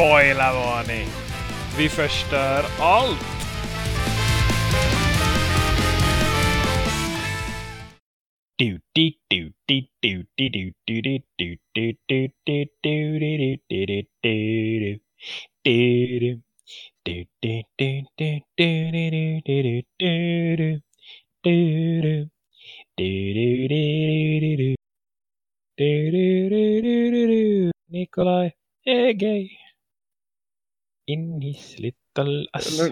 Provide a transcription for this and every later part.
Spoilervarning! Vi förstör allt! Nikolaj är gay. In his little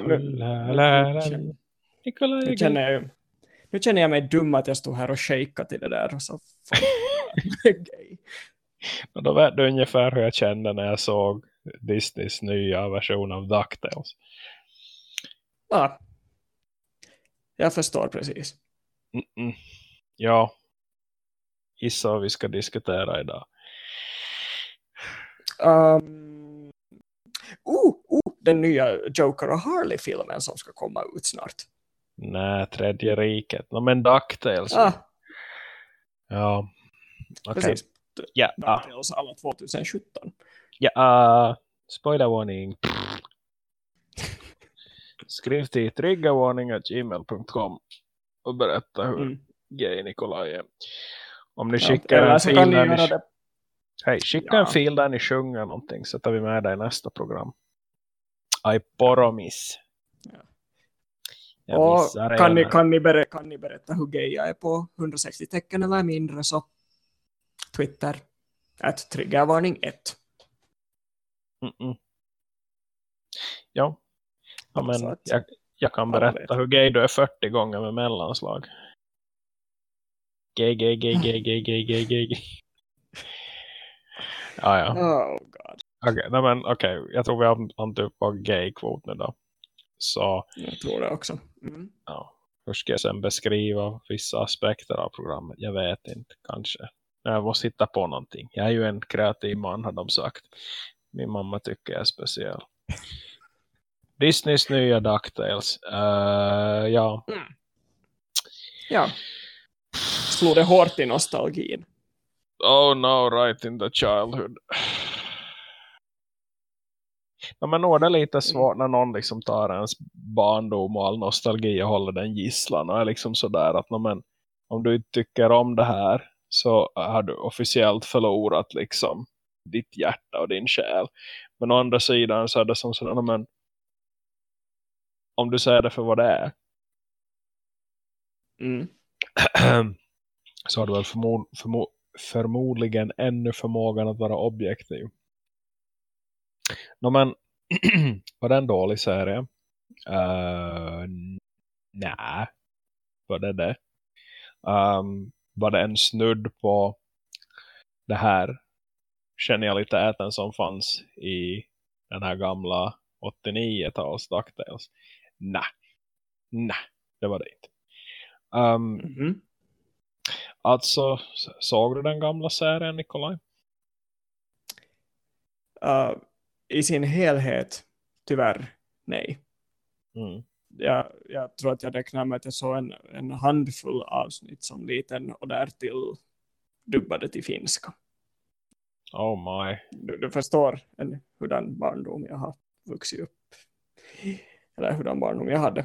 Nu- La, la, känner- Nu jag, nu känner jag mig dum att jag stod här och shakade till det där. Och så. Och då vet du ungefär hur jag kände när jag såg Disneys nya version av DuckTales. Ja. Jag förstår precis. Mm-mm. Ja. Gissa vad vi ska diskutera idag. Um, oh, oh, den nya Joker och Harley-filmen som ska komma ut snart. Nej, tredje riket. No, men DuckTales. Ah, Ja. Okej. precis. Ja. ah. DuckTales alla 2017. Ja. ah. Spoilervarning. Skriv till triggervarning.gmail.com och berätta hur Mm. gay Nikolaj är. Om ni Ja, skickar eller en så fil kan ni där göra ni, det. Hej, skicka Ja. en fil där ni sjunger någonting så tar vi med det i nästa program. I promise. Ja. Och kan ni, kan, ni berätta, kan ni berätta hur gay jag är på 160 tecken eller mindre så Twitter att triggervarning 1. Mm-mm. Ja. ja Så men jag, jag kan berätta hur gay du är 40 gånger med mellanslag. Gay, gay, gay, gay, gay, gay, gay, gay, gay. Ja. Oh god. Okej, nej, men okej. Jag tror vi har antytt på gay-kvot nu då. Så, Jag tror det också. Mm. ja. Hur ska jag sen beskriva vissa aspekter av programmet? Jag vet inte, kanske. Jag måste hitta på någonting. Jag är ju en kreativ man, har de sagt. Min mamma tycker jag är speciell. Disneys nya DuckTales. Uh, ja. Ja. Slog det hårt i nostalgin. Oh no, right in the childhood. Ja, men nog är det lite svårt när någon liksom tar ens barndom och all nostalgi och håller den gisslan. Och är liksom sådär att men, om du inte tycker om det här så har du officiellt förlorat liksom ditt hjärta och din själ. Men å andra sidan så är det som sådär, men om du säger det för vad det är Mm. så har du väl förmod, förmo, förmodligen ännu förmågan att vara objektiv. No, men var det en dålig serie? Eh, uh, Nej. Var det det? Um, var det en snudd på det här genialiteten som fanns i den här gamla 89-tals DuckTales? Nej. Nej, det var det inte. Um, Mhm. Alltså, såg du den gamla serien, Nikolaj? Uh, I sin helhet, tyvärr, nej. Mm. Jag, jag tror att jag räknar med att jag såg en, en handfull avsnitt som liten och därtill dubbade till finska. Oh my. Du, du förstår en, hurdan barndom jag har vuxit upp. Eller hurdan barndom jag hade.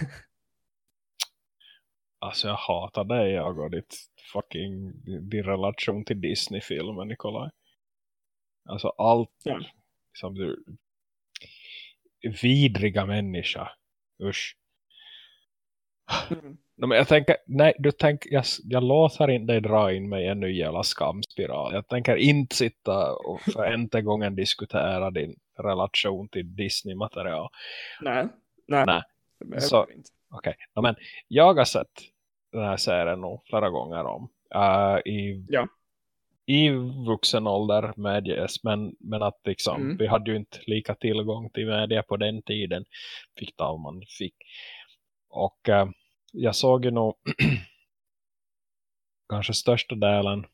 Alltså jag hatar dig, jag och ditt fucking, din relation till Disney-filmen, Nikolaj. Alltså allt Ja. som du vidriga människa. Usch. Mm. No, men jag tänker, nej, du tänker, jag, jag låter inte dig dra in mig i en ny jävla skamspiral. Jag tänker inte sitta och för inte gången diskutera din relation till Disney-material. Nej, nej. Nej. Så-. Okej, ja, men jag har sett den här serien nog flera gånger om. Uh, i, Ja. I vuxen ålder medges, men, men att liksom, Mm. vi hade ju inte lika tillgång till media på den tiden. Fick man fick. Och eh, jag såg ju nog kanske största delen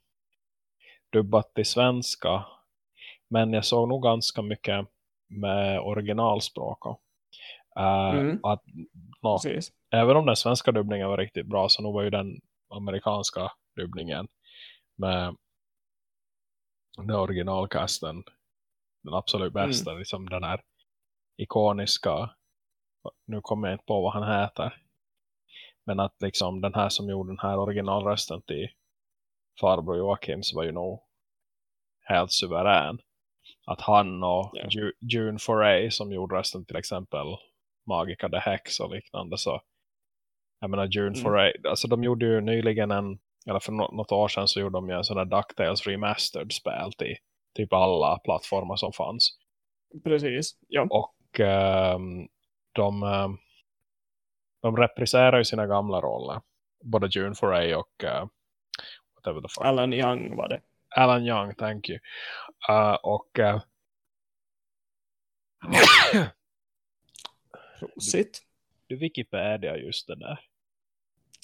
dubbat till svenska. Men jag såg nog ganska mycket med originalspråk. Uh, Mm. att, Precis. Även om den svenska dubbningen var riktigt bra så nog var ju den amerikanska dubbningen med den originalkasten den absolut bästa, mm. liksom den här ikoniska, nu kommer jag inte på vad han heter. Men att liksom den här som gjorde den här originalrösten till farbror Joakims var ju nog helt suverän. Att han och yeah. Ju June Foray som gjorde rösten till exempel Magica the Hex och liknande så jag menar June mm. Foray, alltså de gjorde ju nyligen en eller för något år sedan så gjorde de ju en sån där DuckTales Remastered spel till typ alla plattformar som fanns. Precis, ja. Och um, de, um, de repriserar ju sina gamla roller. Både June Foray och uh, whatever the fuck. Alan Young var det. Alan Young, thank you. Uh, och uh, Prosit. Du, du Wikipedia just det där.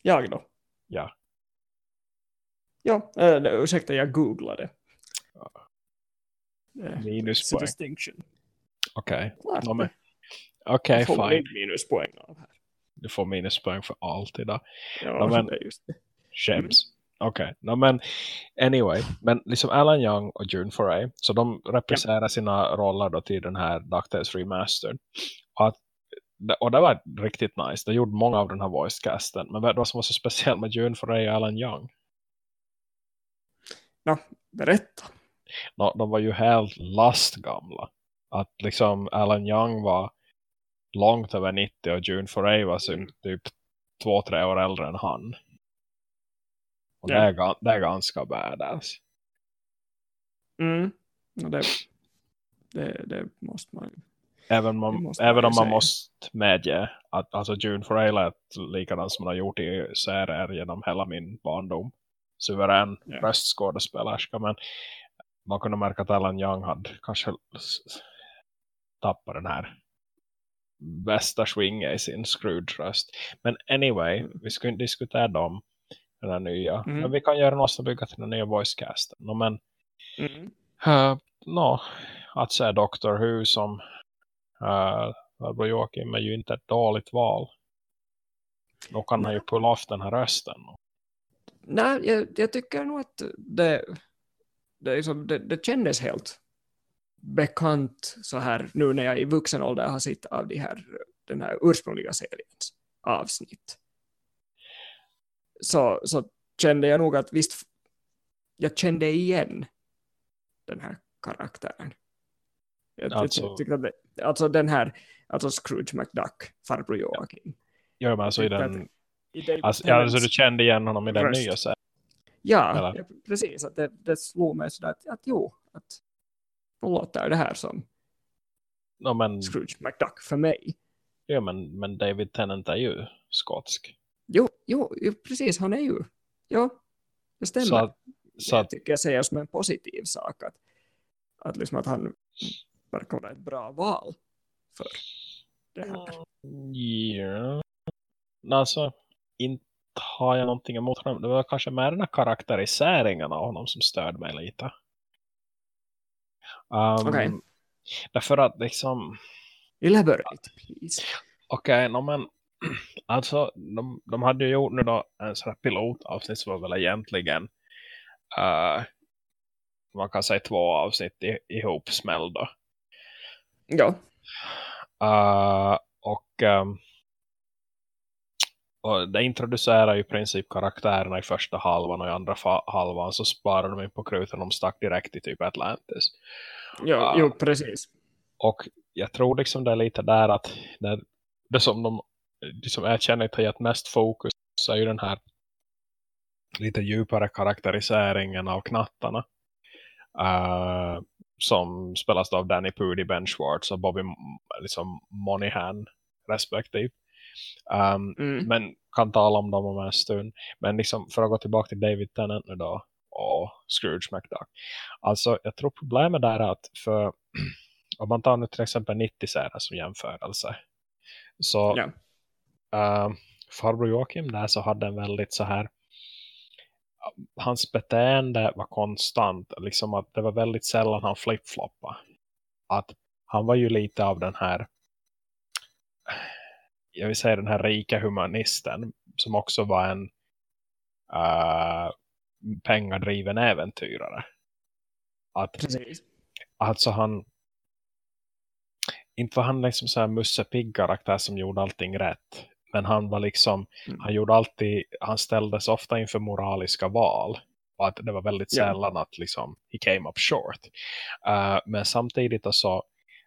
Jag då? Ja. Ja, äh, ursäkta, jag googlade. Ja. Eh, minuspoäng. Distinction. Okej. Okay. Okej, okay, fine. minuspoäng av här. Du får minuspoäng för allt idag. Ja, no, men, det just det. Skäms. Mm. Okej, okay. no, men anyway. Men liksom Alan Young och June Foray, så de representerar ja. sina roller då till den här DuckTales Remastered. Och, att, och det var riktigt nice. De gjorde många av den här voicecasten. Men vad som var så speciellt med June Foray och Alan Young? Ja, berätta. No, de var ju helt lastgamla. Att liksom Alan Young var långt över 90 och June Foray var mm. typ två, tre år äldre än han. Och ja. det, är, det är ganska badass. Mm. Ja, det, det, det måste man Även, man, även om man säga. måste medge att alltså June Foray lät likadant som man har gjort i serier genom hela min barndom suverän yeah. röstskådespelerska men man kunde märka att Alan Young hade kanske tappat den här bästa swingen i sin Scrooge-röst. Men anyway, mm. vi ska inte diskutera dem den här nya. Mm. Men vi kan göra något som bygga till den nya voicecasten. No, men mm. uh, no, att säga Doctor Who som uh, Joakim är ju inte ett dåligt val. Då kan han ju pulla off den här rösten. Nej, jag, jag tycker nog att det, det, liksom, det, det kändes helt bekant så här nu när jag i vuxen ålder har sett av de här, den här ursprungliga seriens avsnitt. Så, så kände jag nog att visst jag kände igen den här karaktären. Jag, alltså, jag tyckte att det, alltså den här alltså Scrooge McDuck, farbror Joakim. Ja, men alltså i den Alltså, ja, så du kände igen honom i den röst. nya serien? Ja, ja, precis. Att det, det slog mig sådär att, att jo, att nu låter det här som no, men, Scrooge McDuck för mig. Ja, men, men David Tennant är ju skotsk. Jo, jo, precis, han är ju. Ja, det stämmer. Så att, så att, jag tycker jag säger som en positiv sak att, att, liksom att han verkar vara ett bra val för det här. Ja. Alltså, inte har jag någonting emot honom. Det var kanske mer den här karaktäriseringen av honom som störde mig lite. Um, Okej. Okay. Därför att liksom... Elaborate, please. Okej, okay, no, men alltså de, de hade ju gjort nu då en sån här pilotavsnitt som var väl egentligen uh, man kan säga två avsnitt ihop smällda. Ja. Uh, och um, och det introducerar ju i princip karaktärerna i första halvan och i andra halvan så sparar de in på kruten de stack direkt i typ Atlantis. Ja, uh, jo, precis. Och jag tror liksom det är lite där att det, det som de liksom erkänner har gett mest fokus så är ju den här lite djupare karaktäriseringen av knattarna. Uh, som spelas av Danny Pudi, Ben Schwartz och Bobby liksom Monihan respektive. Um, mm. Men kan tala om dem om en stund. Men liksom för att gå tillbaka till David Tennant nu då. Och Scrooge McDuck. Alltså jag tror problemet där är att för om man tar nu till exempel 90-serien som jämförelse. Så yeah. uh, farbror Joakim där så hade en väldigt så här hans beteende var konstant. Liksom att det var väldigt sällan han flip-floppade. Att han var ju lite av den här jag vill säga den här rika humanisten som också var en uh, pengadriven äventyrare. Att, Precis. Alltså han, inte var han liksom så här Musse Pigg-karaktär som gjorde allting rätt. Men han var liksom, Mm. han gjorde alltid, han ställdes ofta inför moraliska val. Och att det var väldigt sällan att liksom, he came up short. Uh, men samtidigt så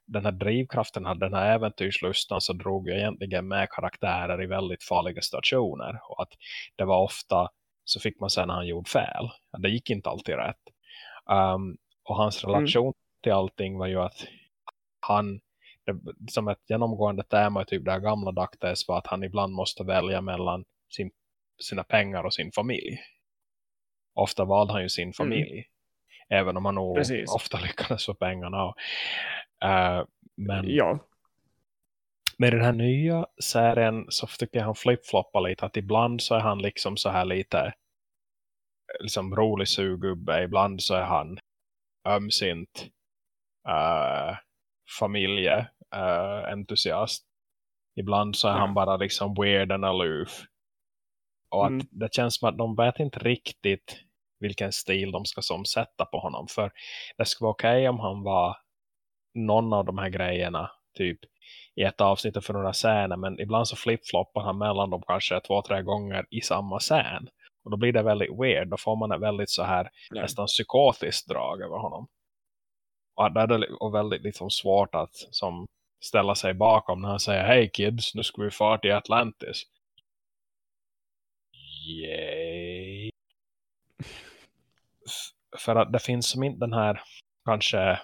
den här drivkraften, den här äventyrslustan så drog jag egentligen med karaktärer i väldigt farliga stationer. Och att det var ofta så fick man sen han gjorde fel. Det gick inte alltid rätt. Um, och hans relation till allting var ju att han, det, som ett genomgående tema i typ det här gamla Daktes var att han ibland måste välja mellan sin, sina pengar och sin familj. Ofta valde han ju sin familj. Även om han nog Precis. ofta lyckades få pengarna. Och, eh, men Ja, med den här nya serien så tycker jag han flip-floppar lite. Att ibland så är han liksom så här lite liksom rolig sugubbe. Ibland så är han ömsint uh, familje uh, entusiast. Ibland så är han bara liksom weird and aloof. Och att Mm. det känns som att de vet inte riktigt vilken stil de ska som sätta på honom. För det skulle vara okej om han var någon av de här grejerna typ i ett avsnitt för några scener. Men ibland så flip-floppar han mellan dem kanske två, tre gånger i samma scen. Och då blir det väldigt weird. Då får man ett väldigt så här ja. nästan psykotiskt drag över honom. Och det är det och väldigt liksom svårt att som ställa sig bakom när han säger Hej kids, nu ska vi fara till Atlantis. Yay. För att det finns som inte den här kanske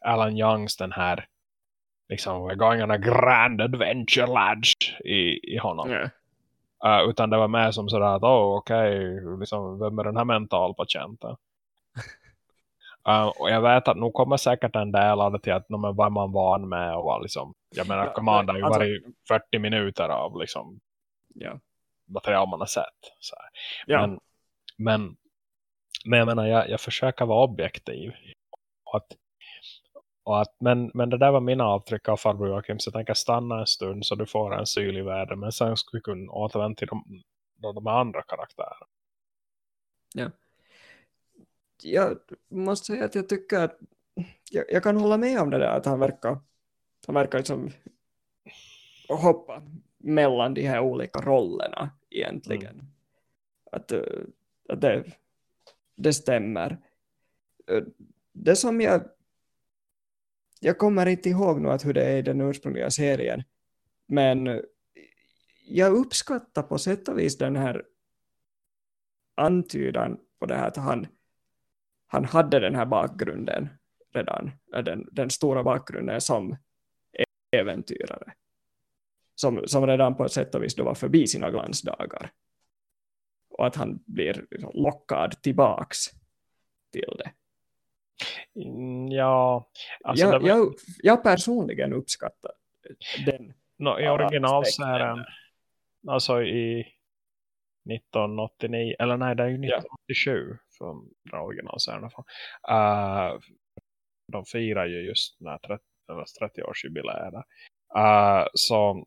Alan Youngs den här liksom we're going on a grand adventure lads i, i honom. Ja. Uh, utan det var med som sådär att, oh, okej, liksom, vem är den här mentalpatienten? Uh, och jag vet att nu kommer säkert en del av det till att men vad är man van med och vad liksom, jag menar, Ja, Command har ju alltså- varit 40 minuter av liksom Ja. material man har sett. Så. Ja. Men, men, men jag menar, jag, jag försöker vara objektiv. Och att, och att, men, men det där var mina avtryck av farbror Joakim. Så jag tänker stanna en stund så du får en syl i världen. Men sen ska vi kunna återvända till de, de, de andra karaktärerna. Jag måste säga att jag tycker att jag, jag kan hålla med om det där att han verkar han verkar liksom hoppa mellan de här olika rollerna egentligen. Att, eh, att det, det stämmer. Det som jag jag kommer inte ihåg nu att hur det är i den ursprungliga serien men jag uppskattar på sätt och vis den här antydan på det här att han han hade den här bakgrunden redan, äh, den, den stora bakgrunden som äventyrare. Som, som redan på ett sätt och vis då var förbi sina glansdagar. Och att han blir lockad tillbaks till det. Mm, Ja, alltså jag, var, jag, jag personligen uppskattar den. no, i originalserien, alltså i 1989, eller nej det är ju Ja. 1987 från originalserien i alla fall. Uh, de firar ju just den här 30, eller 30-årsjubileet. Uh, så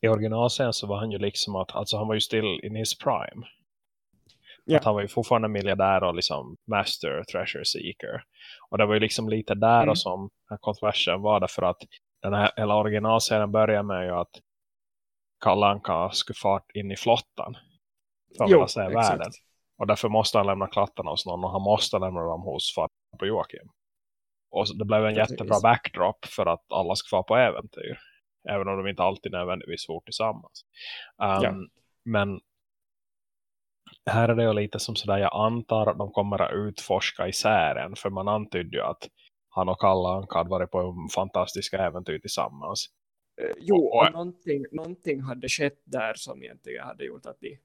i originalserien så var han ju liksom att, alltså han var ju still in his prime. Ja. Att han var ju fortfarande miljardär och liksom master treasure seeker. Och det var ju liksom lite där Mm. och som här kontroversen var därför att den här hela originalserien börjar med ju att Kalle Anka skulle fart in i flottan. För att Jo, exakt. världen. Och därför måste han lämna klattarna hos någon och han måste lämna dem hos farbror Joakim. Och det blev en Precis. jättebra backdrop för att alla ska vara på äventyr. Även om de inte alltid nödvändigtvis får tillsammans. Um, Ja. Men här är det ju lite som sådär, jag antar att de kommer att utforska i serien. För man antydde ju att han och Kalle hade varit på en fantastiska äventyr tillsammans. Eh, Jo, Och- och någonting, någonting hade skett där som egentligen hade gjort att de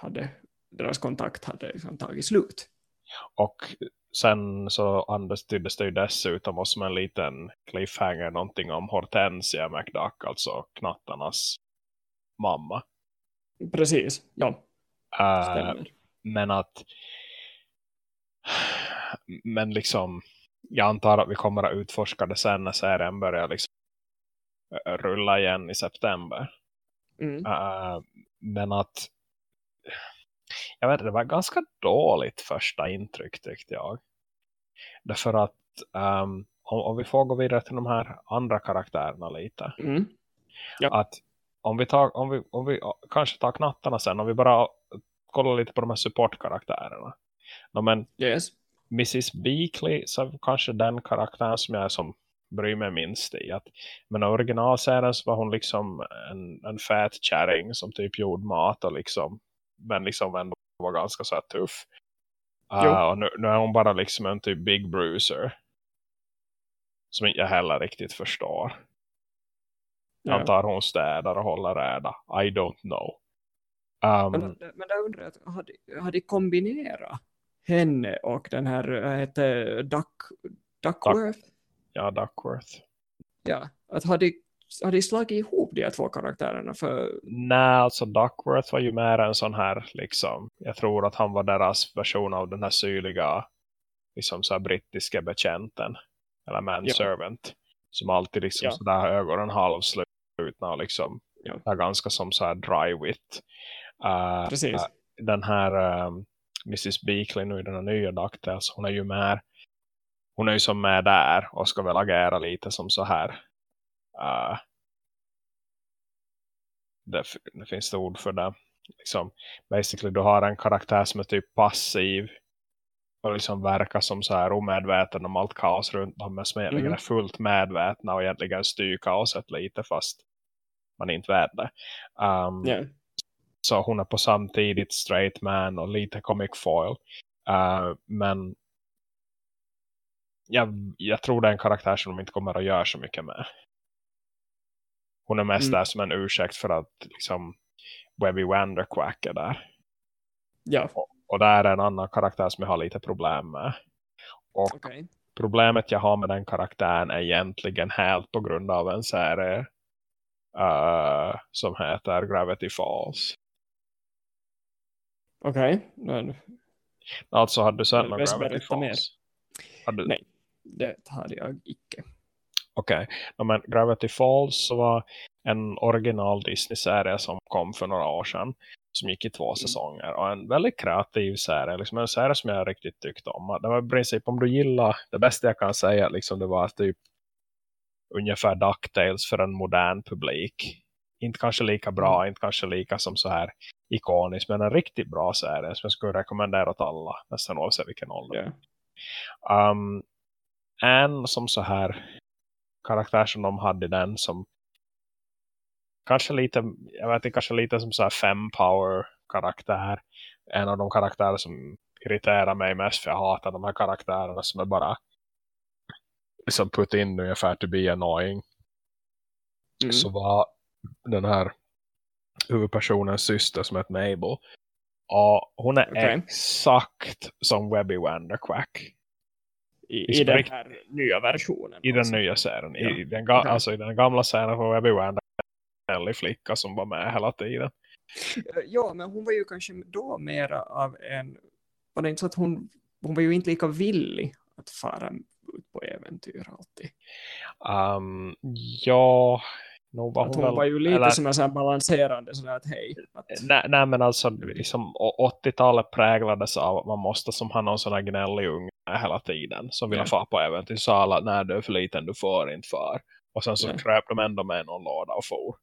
hade, deras kontakt hade liksom tagit slut. Och sen så antyddes det ju dessutom och som en liten cliffhanger någonting om Hortensia McDuck, alltså knattarnas mamma. Precis, ja, stämmer. men att men liksom jag antar att vi kommer att utforska det sen när serien börjar liksom rulla igen i september. Mm. Uh, men att jag vet det var ganska dåligt första intryck tyckte jag. Därför att um, om, om, vi får gå vidare till de här andra karaktärerna lite. Mm. Ja. Att om vi, tar, om, vi, om vi kanske tar knattarna sen, om vi bara kollar lite på de här supportkaraktärerna. No, men yes. Mrs. Beakley så kanske den karaktären som jag är som bryr mig minst i. Att, men originalserien så var hon liksom en, en fät kärring som typ gjorde mat och liksom, men liksom ändå var ganska så här tuff. Uh, och nu, nu, är hon bara liksom en typ big bruiser. Som inte jag heller riktigt förstår. Ja. Antar hon städar och håller räda. I don't know. Um, men, men där undrar jag, har de, har de kombinerat henne och den här heter Duck, Duckworth? Duck, ja, Duckworth. Ja, att har de, har de slagit ihop de här två karaktärerna? För... Nej, alltså Duckworth var ju mer en sån här, liksom, jag tror att han var deras version av den här syrliga, liksom så här brittiska betjänten. Eller manservant. Ja. Som alltid liksom ja. sådär ögonen halvslutna och liksom ja. är ganska som så här dry wit. Uh, Precis. Uh, den här um, Mrs. Beakley nu i den här nya DuckTales, hon är ju med hon är ju som med där och ska väl agera lite som så här uh, det, det finns det ord för det liksom, basically du har en karaktär som är typ passiv och liksom verkar som så här omedveten om allt kaos runt dem men som egentligen mm. är fullt medvetna och egentligen styr kaoset lite fast man inte vet det. Um, yeah. Så hon är på samtidigt straight man och lite comic foil. Uh, men jag, jag tror det är en karaktär som de inte kommer att göra så mycket med. Hon är mest mm. där som en ursäkt för att liksom Webby Wanderquack är där. Ja. Och, och där är en annan karaktär som jag har lite problem med. Och okay. problemet jag har med den karaktären är egentligen helt på grund av en serie uh, som heter Gravity Falls. Okej. Okay. Men... Alltså, hade du sett någon Gravity Falls? Du... Nej, det hade jag icke. Okej, okay. men Gravity Falls var en original Disney-serie som kom för några år sedan. Som gick i två mm. säsonger. Och en väldigt kreativ serie. Liksom en serie som jag riktigt tyckte om. Det var i princip om du gillar, det bästa jag kan säga liksom det var typ ungefär DuckTales för en modern publik. Inte kanske lika bra, mm. inte kanske lika som så här ikonisk, men en riktigt bra serie som jag skulle rekommendera åt alla, nästan oavsett vilken ålder. Yeah. Um, en som så här karaktär som de hade i den som kanske lite, jag vet inte, kanske lite som så här fem power karaktär. En av de karaktärer som irriterar mig mest för jag hatar de här karaktärerna som är bara liksom put in ungefär to be annoying. Mm. Så var den här huvudpersonens syster som heter Mabel. Och hon är okay. exakt som Webby Wanderquack. I, i den här nya versionen. I alltså. den nya serien. Ja. I, den okay. Alltså i den gamla serien var Webby Wander en flicka som var med hela tiden. Ja, men hon var ju kanske då mera av en... Var det inte så att hon, hon var ju inte lika villig att fara ut på äventyr alltid? Um, ja, nog var hon, väl, var ju lite eller, som en sån balanserande sådär att hej. Att... Nej, nej, men alltså liksom, 80-talet präglades av att man måste som ha någon sån här gnällig unge hela tiden som vill ja. få på äventyr så alla, när du är för liten du får inte för. Och sen så ja. kröp de ändå med någon låda och for.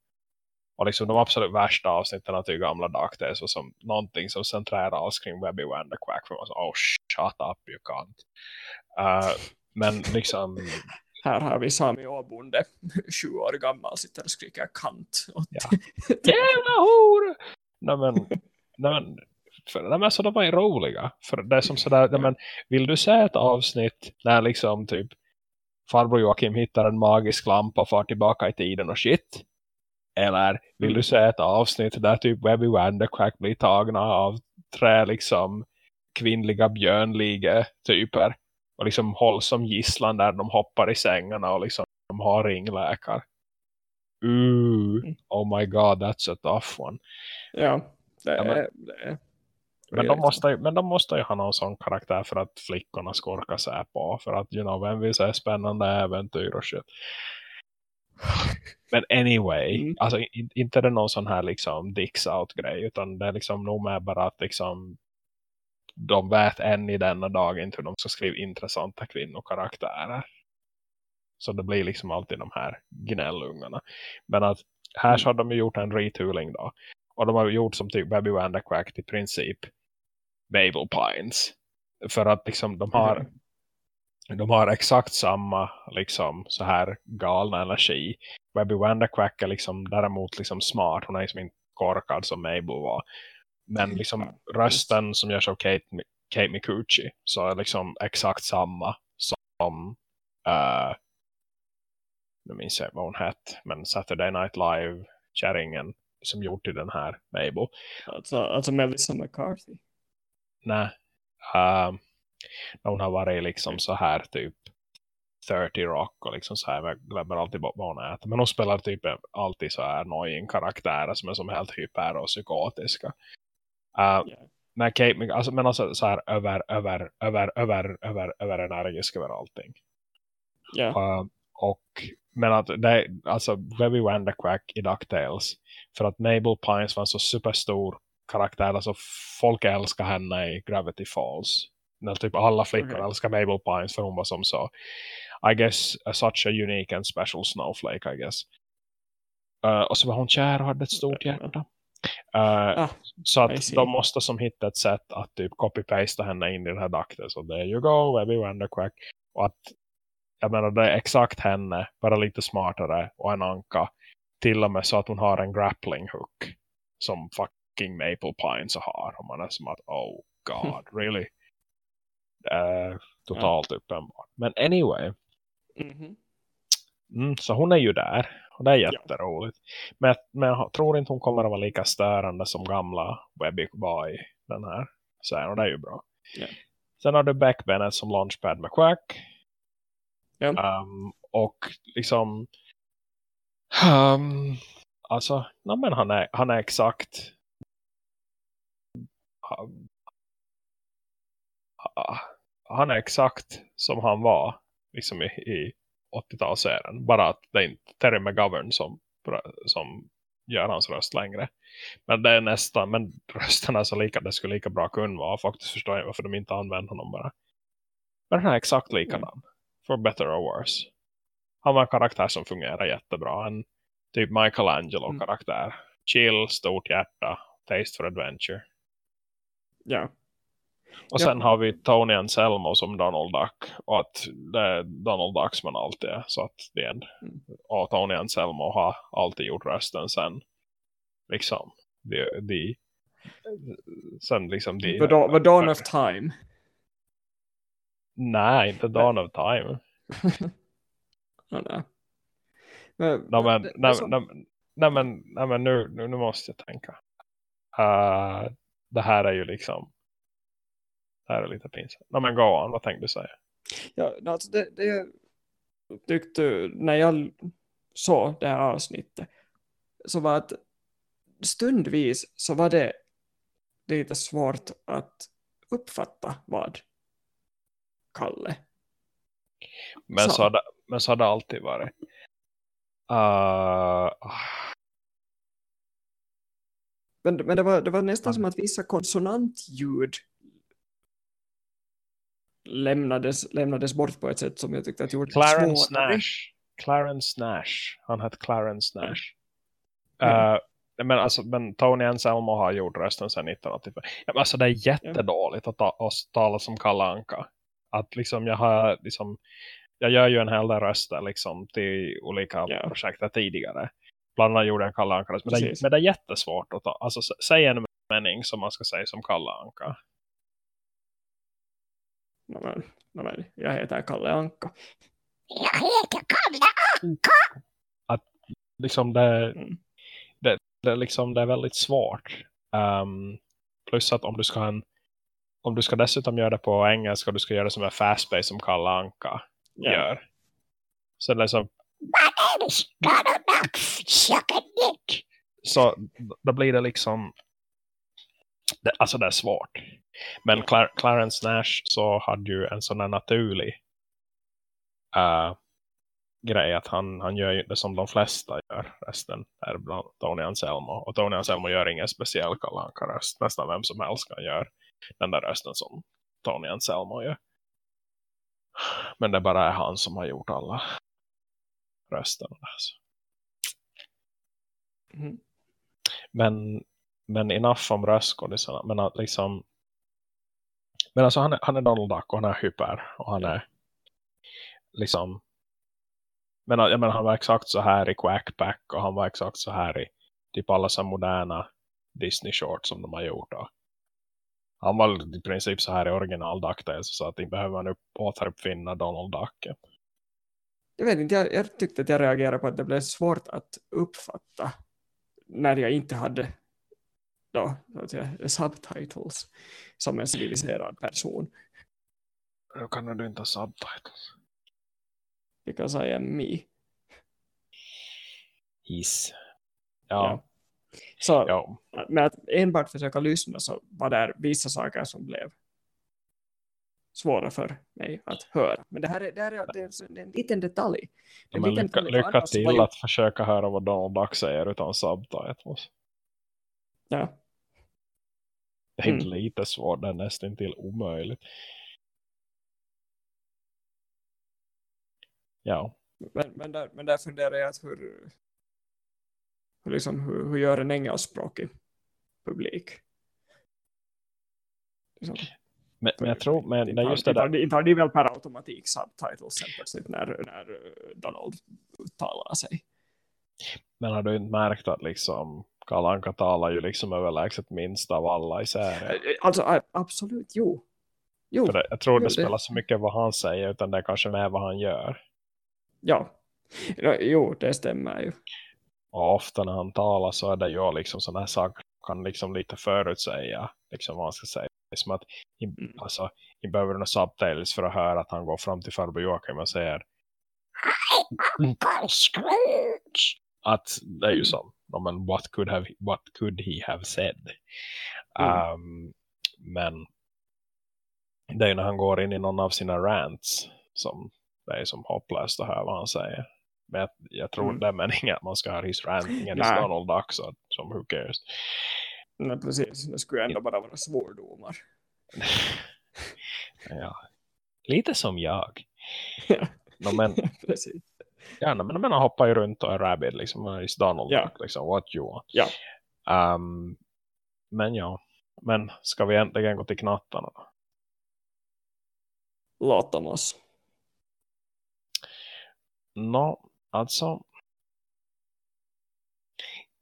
Och liksom de absolut värsta avsnitten av till gamla Darktales var som någonting som centrerar kring Webby Wanderquack. För man så, oh shut up you can't. Uh, men liksom här har vi Sami Åbonde, sju år gammal, sitter och skriker kant. Ja. Jävla hor! Nej men, nej men, för, nej men så de var ju roliga. För det är som sådär, nej men, vill du se ett avsnitt när liksom typ farbror Joakim hittar en magisk lampa och far tillbaka i tiden och shit? Eller vill du se ett avsnitt där typ Webby Wandercrack blir tagna av tre liksom kvinnliga björnlige typer? Och liksom hålls som gisslan där de hoppar i sängarna och liksom de har ringläkar. Ooh, mm. oh my god, that's a tough one. Ja, det, ja, men, är, det är. Men de, måste, men de måste ju ha någon sån karaktär för att flickorna ska orka sig på. För att, you know, vem vill säga spännande äventyr och shit. Men anyway, mm. alltså inte det någon sån här liksom dicks out grej utan det är liksom nog med bara att liksom de vet än i denna dag inte hur de ska skriva intressanta kvinnokaraktärer. Så det blir liksom alltid de här gnällungarna. Men att här så har de gjort en retooling då. Och de har gjort som typ Baby Wanderquack i princip Mabel Pines. För att liksom de har mm. de har exakt samma liksom så här galna energi. Baby Wanderquack är liksom däremot liksom smart. Hon är liksom inte korkad som Mabel var. Men liksom rösten som görs av Kate, Kate Mikuchi så är liksom exakt samma som uh, nu minns jag vad hon hette men Saturday Night Live kärringen som gjort i den här Mabel. Alltså, alltså Melissa McCarthy? Nej. Uh, hon har varit liksom så här typ 30 Rock och liksom så här, jag glömmer alltid vad hon äter. Men hon spelar typ alltid så här annoying karaktärer som är som helt hyper och psykotiska. Uh, yeah. Men Kate, alltså, men alltså så här över, över, över, över, över, över energisk över allting. Yeah. Uh, och men att det alltså Webby Wanderquack i DuckTales för att Mabel Pines var en så superstor karaktär, alltså folk älskar henne i Gravity Falls när typ alla flickor okay. älskar Mabel Pines för hon var som så I guess a, such a unique and special snowflake I guess uh, och så var hon kär och hade ett stort hjärta uh, ah, så att de måste som hitta ett sätt att typ copy-pasta henne in i den här dakten så there you go, Webby Wanderquack och att jag menar det är exakt henne, bara lite smartare och en anka. Till och med så att hon har en grappling hook som fucking Maple Pines har. Och man är som att, oh god, really? Uh, totalt ja. uppenbart. Men anyway. Mm -hmm. mm, så hon är ju där. Och det är jätteroligt. Ja. Men, men jag tror inte hon kommer att vara lika störande som gamla Webby var i den här serien. Och det är ju bra. Ja. Sen har du Beck Bennett som Launchpad McQuack. Ja. Um, och liksom um, alltså, nej men han är, han är exakt han, han är exakt som han var liksom i, i 80-talsserien. Bara att det är inte Terry McGovern som, som gör hans röst längre. Men det är nästan, men rösten är så lika, det skulle lika bra kunna vara. Faktiskt förstår jag varför de inte använder honom bara. Men den är exakt likadan. Mm for better or worse. Han var en karaktär som fungerar jättebra. En typ Michelangelo-karaktär. Mm. Chill, stort hjärta, taste for adventure. Ja. Och sen ja. har vi Tony Anselmo som Donald Duck. Och att det är Donald Duck som man alltid är. Så att det är en. Mm. Och Tony Anselmo har alltid gjort rösten sen. Liksom. De, de, sen liksom de... The Dawn of Time. Nej, inte Dawn of Time. nej. Men, no, men, det, nej, alltså... nej, nej, men, nej, men nu, nu, nu måste jag tänka. Uh, det här är ju liksom det här är lite pinsamt. No, men gå an, vad tänkte du säga? Ja, alltså det, det tyckte när jag såg det här avsnittet så var att stundvis så var det lite svårt att uppfatta vad Kalle. Men så, så, det, men så har det alltid varit. Uh, men, men det, var, det var nästan som att vissa konsonantljud lämnades, lämnades bort på ett sätt som jag tyckte att gjorde Clarence Nash. Clarence Nash. Han hette Clarence Nash. Mm. Uh, men, alltså, men Tony Anselmo har gjort rösten sedan 1985. Ja, alltså det är jättedåligt att, ta, att tala som Kalanka att liksom jag har liksom jag gör ju en hel del röster liksom till olika yeah. projekt tidigare. Bland annat gjorde jag Kalle Anka. Men det, men det är jättesvårt att ta. Alltså säg en mening som man ska säga som Kalle Anka. Men, men, jag heter Kalle Anka. Jag heter Kalle Anka. Att liksom det, mm. det, det, liksom, det är väldigt svårt. Um, plus att om du ska en om du ska dessutom göra det på engelska och du ska göra det som en fast pace som Kalle Anka yeah. gör. Så det är liksom så då blir det liksom det, alltså det är svårt. Men Clar Clarence Nash så hade ju en sån här naturlig uh, grej att han, han gör ju det som de flesta gör. Resten är bland Tony Anselmo. Och Tony Anselmo gör ingen speciell Kalle Anka-röst. Nästan vem som helst kan göra den där rösten som Tony Anselmo gör. Men det bara är han som har gjort alla rösterna. Alltså. Mm. Men, men enough om röstskådisarna. Men att liksom men alltså han är, han är Donald Duck och han är hyper och han är liksom men jag menar, han var exakt så här i Quackpack och han var exakt så här i typ alla så moderna Disney shorts som de har gjort då. Han var i princip så här i original DuckTales så att inte behöver man upp, återuppfinna Donald Duck. Jag vet inte, jag, jag tyckte att jag reagerade på att det blev svårt att uppfatta när jag inte hade då, subtitles som en civiliserad person. Hur kan du inte ha subtitles? Because I am me. His. Ja. Så ja. med att enbart försöka lyssna så var det vissa saker som blev svåra för mig att höra. Men det här är, det här är, det är en liten detalj. Ja, men lycka, lycka till att försöka höra vad Donald Duck säger utan subtitles. Ja. Det är inte mm. lite svårt, det är nästan till omöjligt. Ja. Men, men, där, men där funderar jag att hur, hur, liksom, hur, hur gör en engelskspråkig publik? Liksom. Men, men jag tror, men inte, just det där. Inte har de väl per automatik subtitles plötsligt när, när Donald uttalar sig. Men har du inte märkt att liksom Karl Anka talar ju liksom överlägset minst av alla i serien. Alltså absolut, jo. jo. Det, jag tror jo, det spelar så mycket vad han säger utan det är kanske mer vad han gör. Ja, jo det stämmer ju. Och ofta när han talar så är det ju liksom sådana här saker kan liksom lite förutsäga liksom vad han ska säga. Som att mm. alltså, ni behöver några subtitles för att höra att han går fram till farbror Joakim och säger! Att det är ju mm. Men what could, have, what could he have said? Mm. Um, men det är när han går in i någon av sina rants som det är som hopplöst att höra vad han säger. Men jag, jag tror mm. det är meningen att man ska ha his ranting i Donald Duck så som who cares. Nej, precis. Det skulle ändå bara vara svårdomar. ja. Lite som jag. Ja. No, men, precis. Ja, men de hoppar ju runt och är rabbit liksom. Is Donald ja. Duck, liksom. What you want. Ja. Um, men ja. Men ska vi äntligen gå till knattarna? Låt dem oss. Nå, alltså.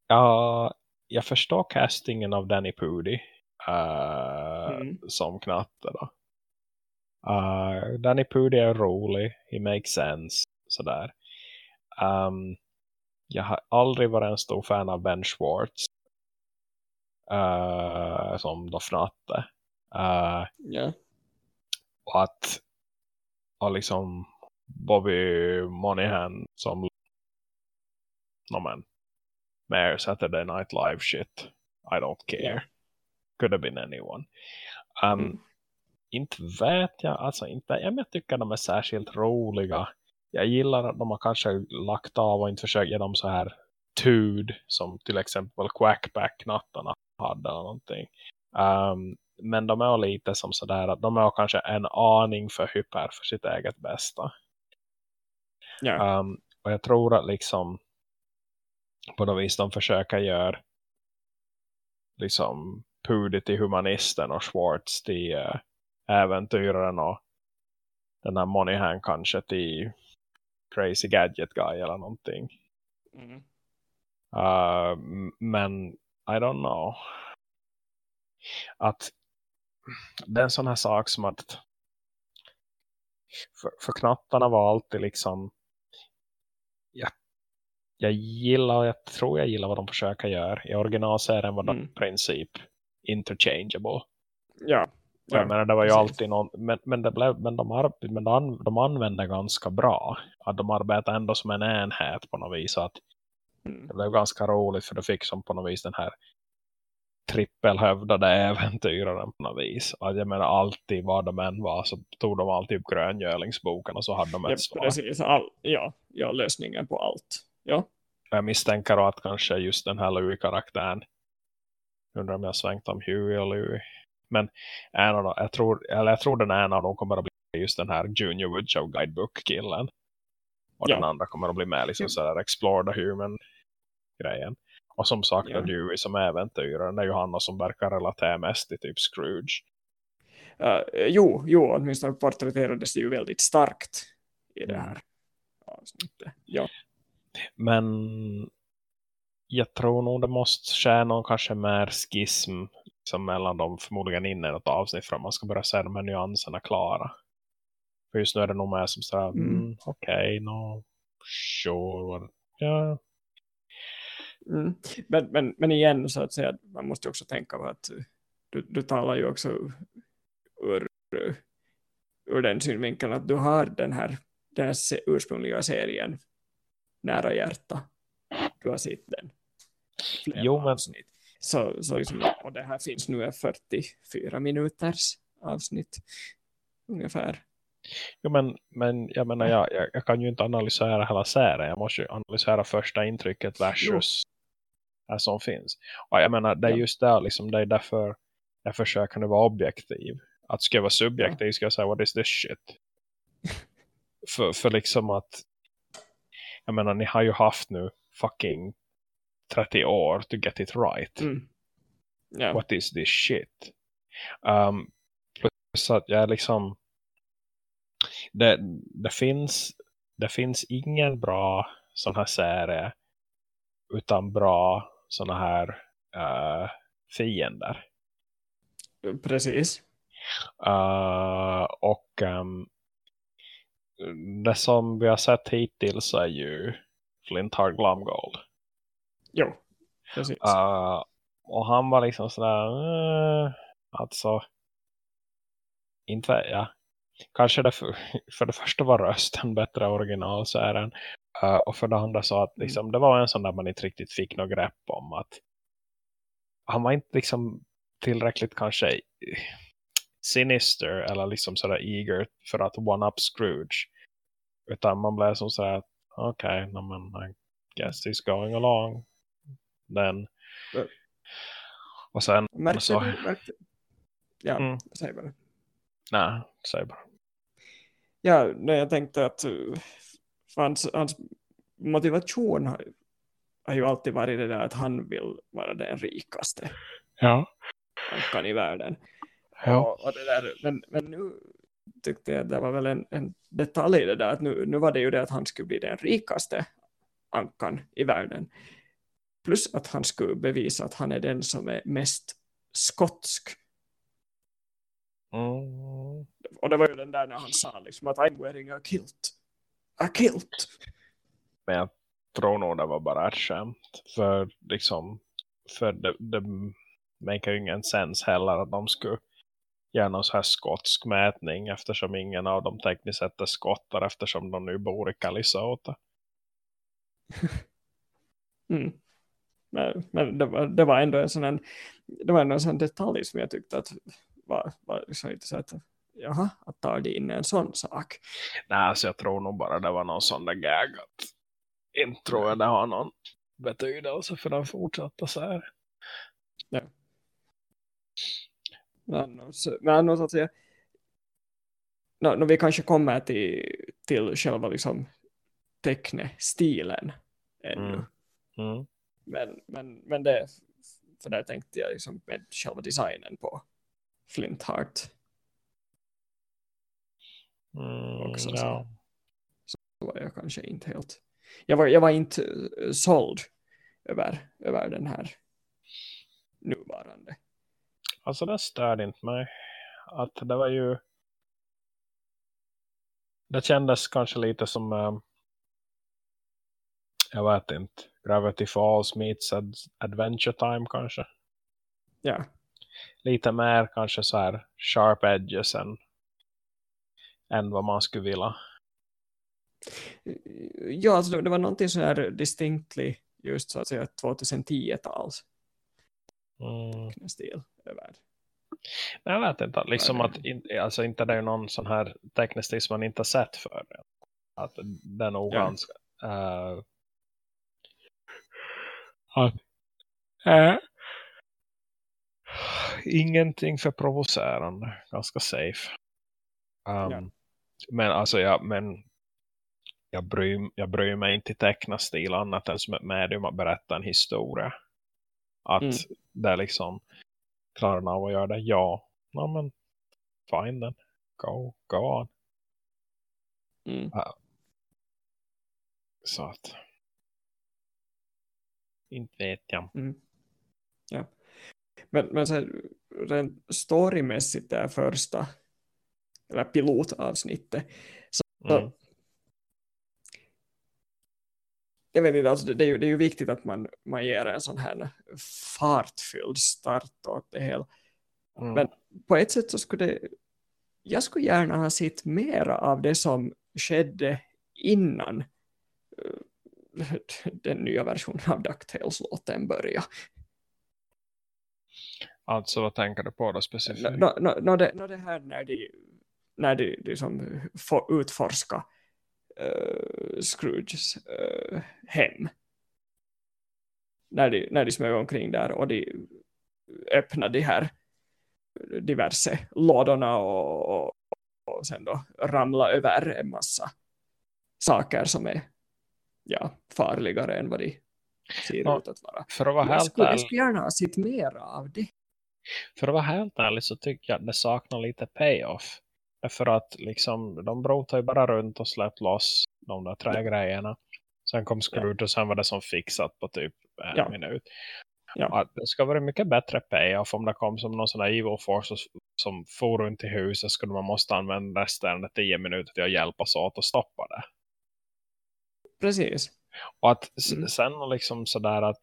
Ja, jag förstår castingen av Danny Pudi uh, mm. som knatte då. Uh, Danny Pudi är rolig, he makes sense, sådär. Um, jag har aldrig varit en stor fan av Ben Schwartz. Uh, som då fnatte. Uh, yeah. Och att och liksom Bobby Monahan som no, men, med Saturday Night Live shit. I don't care. Yeah. Could have been anyone. Um, mm. Inte vet jag, alltså inte, jag tycker de är särskilt roliga jag gillar att de har kanske lagt av och inte försökt ge dem så här tud som till exempel Quackback-nattarna hade eller någonting. Um, men de är lite som sådär att de är kanske en aning för hyper för sitt eget bästa. Yeah. Um, och jag tror att liksom på något vis de försöker göra liksom Pudi till humanisten och Schwartz till uh, äventyraren och den här Moneyhan kanske till crazy gadget guy eller någonting. Mm. Uh, men I don't know. Att det är en sån här sak som att för, för knattarna var alltid liksom jag, jag gillar och jag tror jag gillar vad de försöker göra. I originalserien var de mm. princip interchangeable. Ja, Ja, jag menar, det var ju precis. alltid någon, men, men, det blev, men, de, men de, de använde ganska bra. Att de arbetade ändå som en enhet på något vis. Att mm. Det blev ganska roligt för det fick som på något vis den här trippelhövdade äventyraren på något vis. Att jag menar alltid vad de än var så tog de alltid upp gröngölingsboken och så hade de ett ja, svar. Precis, all, ja, ja, lösningen på allt. Ja. Jag misstänker att kanske just den här Louis-karaktären undrar om jag svängt om Huey och Louis Men en av dem, jag, tror, eller jag tror den ena av dem kommer att bli just den här Junior Woodshow Guidebook-killen. Och Ja. den andra kommer att bli med liksom Ja. sådär Explore the Human-grejen. Och som sagt, Ja. Dewey som äventyraren, är ju han som verkar relatera mest till typ Scrooge. Uh, jo, jo, åtminstone porträtterades det ju väldigt starkt i det Mm. här avsnittet. Ja, Men jag tror nog det måste ske någon kanske mer skism liksom mellan dem förmodligen innan något avsnitt för att man ska börja se de här nyanserna klara. För just nu är det nog mer som sådär, Mm. mm. okej, no, sure, ja. mm. men, men, men igen så att säga, man måste ju också tänka på att du, du talar ju också ur, ur den synvinkeln att du har den här, den här ursprungliga serien nära hjärta. Du har sett den. Flera Jo, men- avsnitt. Så, så liksom, och det här finns nu ett 44 minuters avsnitt ungefär. Jo, men, men jag menar, jag, jag, jag kan ju inte analysera hela serien. Jag måste ju analysera första intrycket versus det som finns. Och jag menar, det är Ja. just där, liksom, det är därför jag försöker vara objektiv. Att ska jag vara subjektiv ska jag säga, what is this shit? för, för liksom att jag menar, ni har ju haft nu fucking 30 år to get it right. Mm. Ja. What is this shit? Um, plus att jag liksom det, det finns det finns ingen bra sån här serie utan bra såna här uh, fiender. Precis. Uh, och um, det som vi har sett hittills är ju Flint Hard Glomgold. Jo, precis. Uh, och han var liksom sådär uh, alltså inte ja. Kanske det för, för det första var rösten bättre originalserien uh, och för det andra så att liksom, det var en sån där man inte riktigt fick något grepp om att han var inte liksom tillräckligt kanske sinister eller liksom sådär eager för att one-up Scrooge utan man blev som sådär okej, okay, men I guess he's going along Ja. och sen Märkte så- du? Märkte... Ja, Mm. säg bara. nej, säg bara Ja, nej, jag tänkte att uh, hans, hans motivation har, har ju alltid varit det där att han vill vara den rikaste ja, ankan i världen. ja. Och, och det där, men, men nu tyckte jag att det var väl en, en detalj i det där att nu, nu var det ju det att han skulle bli den rikaste ankan i världen. Plus att han skulle bevisa att han är den som är mest skotsk. Mm. Och det var ju den där när han sa liksom att I'm wearing a kilt. A kilt! Men jag tror nog det var bara ett skämt. För liksom, för det, det make ju ingen sens heller att de skulle göra någon så här skotsk mätning eftersom ingen av dem tekniskt sett är skottar eftersom de nu bor i Calisota. Mm. Men, men det, var, det var ändå en sån en, det var ändå en sån detalj som jag tyckte att var, var liksom inte så att jaha, att ta det in en sån sak. Nej, alltså jag tror nog bara det var någon sån där gag att inte tror jag det har någon betydelse för den fortsatta serien. Men annars, men annars att jag, no, no, vi kanske kommer till, till själva liksom tecknestilen ännu. Mm. Mm. Men, men, men det, för där tänkte jag liksom med själva designen på Flint Heart. Mm, Också så. Så var jag kanske inte helt... Jag var, jag var inte eh, såld över, över den här nuvarande. Alltså det störde inte mig. Att det var ju... Det kändes kanske lite som... eh, jag vet inte. Gravity Falls meets Ad Adventure Time kanske. Ja, Lite mer kanske så här sharp edges än, än vad man skulle vilja. ja alltså det, var någonting så här distinctly just så att säga 2010-tals Mm. stil över. Jag vet inte. Liksom att alltså inte det är någon sån här teknisk stil som man inte sett för. Att den är nog Ja. ganska... eh, att, eh, ingenting för provocerande. Ganska safe. Um, Ja. Men alltså jag, men jag bryr, jag bryr mig inte i tecknastil annat än som ett medium att berätta en historia. Att Mm. det är liksom klarar av att göra det? Ja. Ja men fine then. Go, go on. Mm. Så att inte vet jag. Mm. Ja. Men, men så här, rent storymässigt det första eller pilotavsnittet så Mm. jag vet inte, alltså det, är ju, det är ju viktigt att man, man ger en sån här fartfylld start åt det hela. Mm. Men på ett sätt så skulle det, jag skulle gärna ha sett mera av det som skedde innan eh, den nya versionen av DuckTales-låten började. Alltså vad tänker du på då specifikt? Nå, nå, nå, det, nå det här när de, när de liksom får utforska uh, Scrooges uh, hem. När de, när de smög omkring där och de öppnar de här diverse lådorna och, och, och sen då ramla över en massa saker som är ja, farligare än vad de ser Ja, ut att vara. För att vara Jag skulle, jag skulle gärna ha sett mer av det. för att vara helt ärlig så tycker jag att det saknar lite payoff. För att liksom, de brotar ju bara runt och släppt loss de där trägrejerna. Sen kom Scrooge och sen var det som fixat på typ en Ja. minut. Ja. Att det ska vara mycket bättre payoff om det kom som någon sån där evil force som for runt i huset skulle man måste använda resten av 10 minuter till att hjälpas åt och stoppa det. Precis. Och att Mm. sen liksom sådär att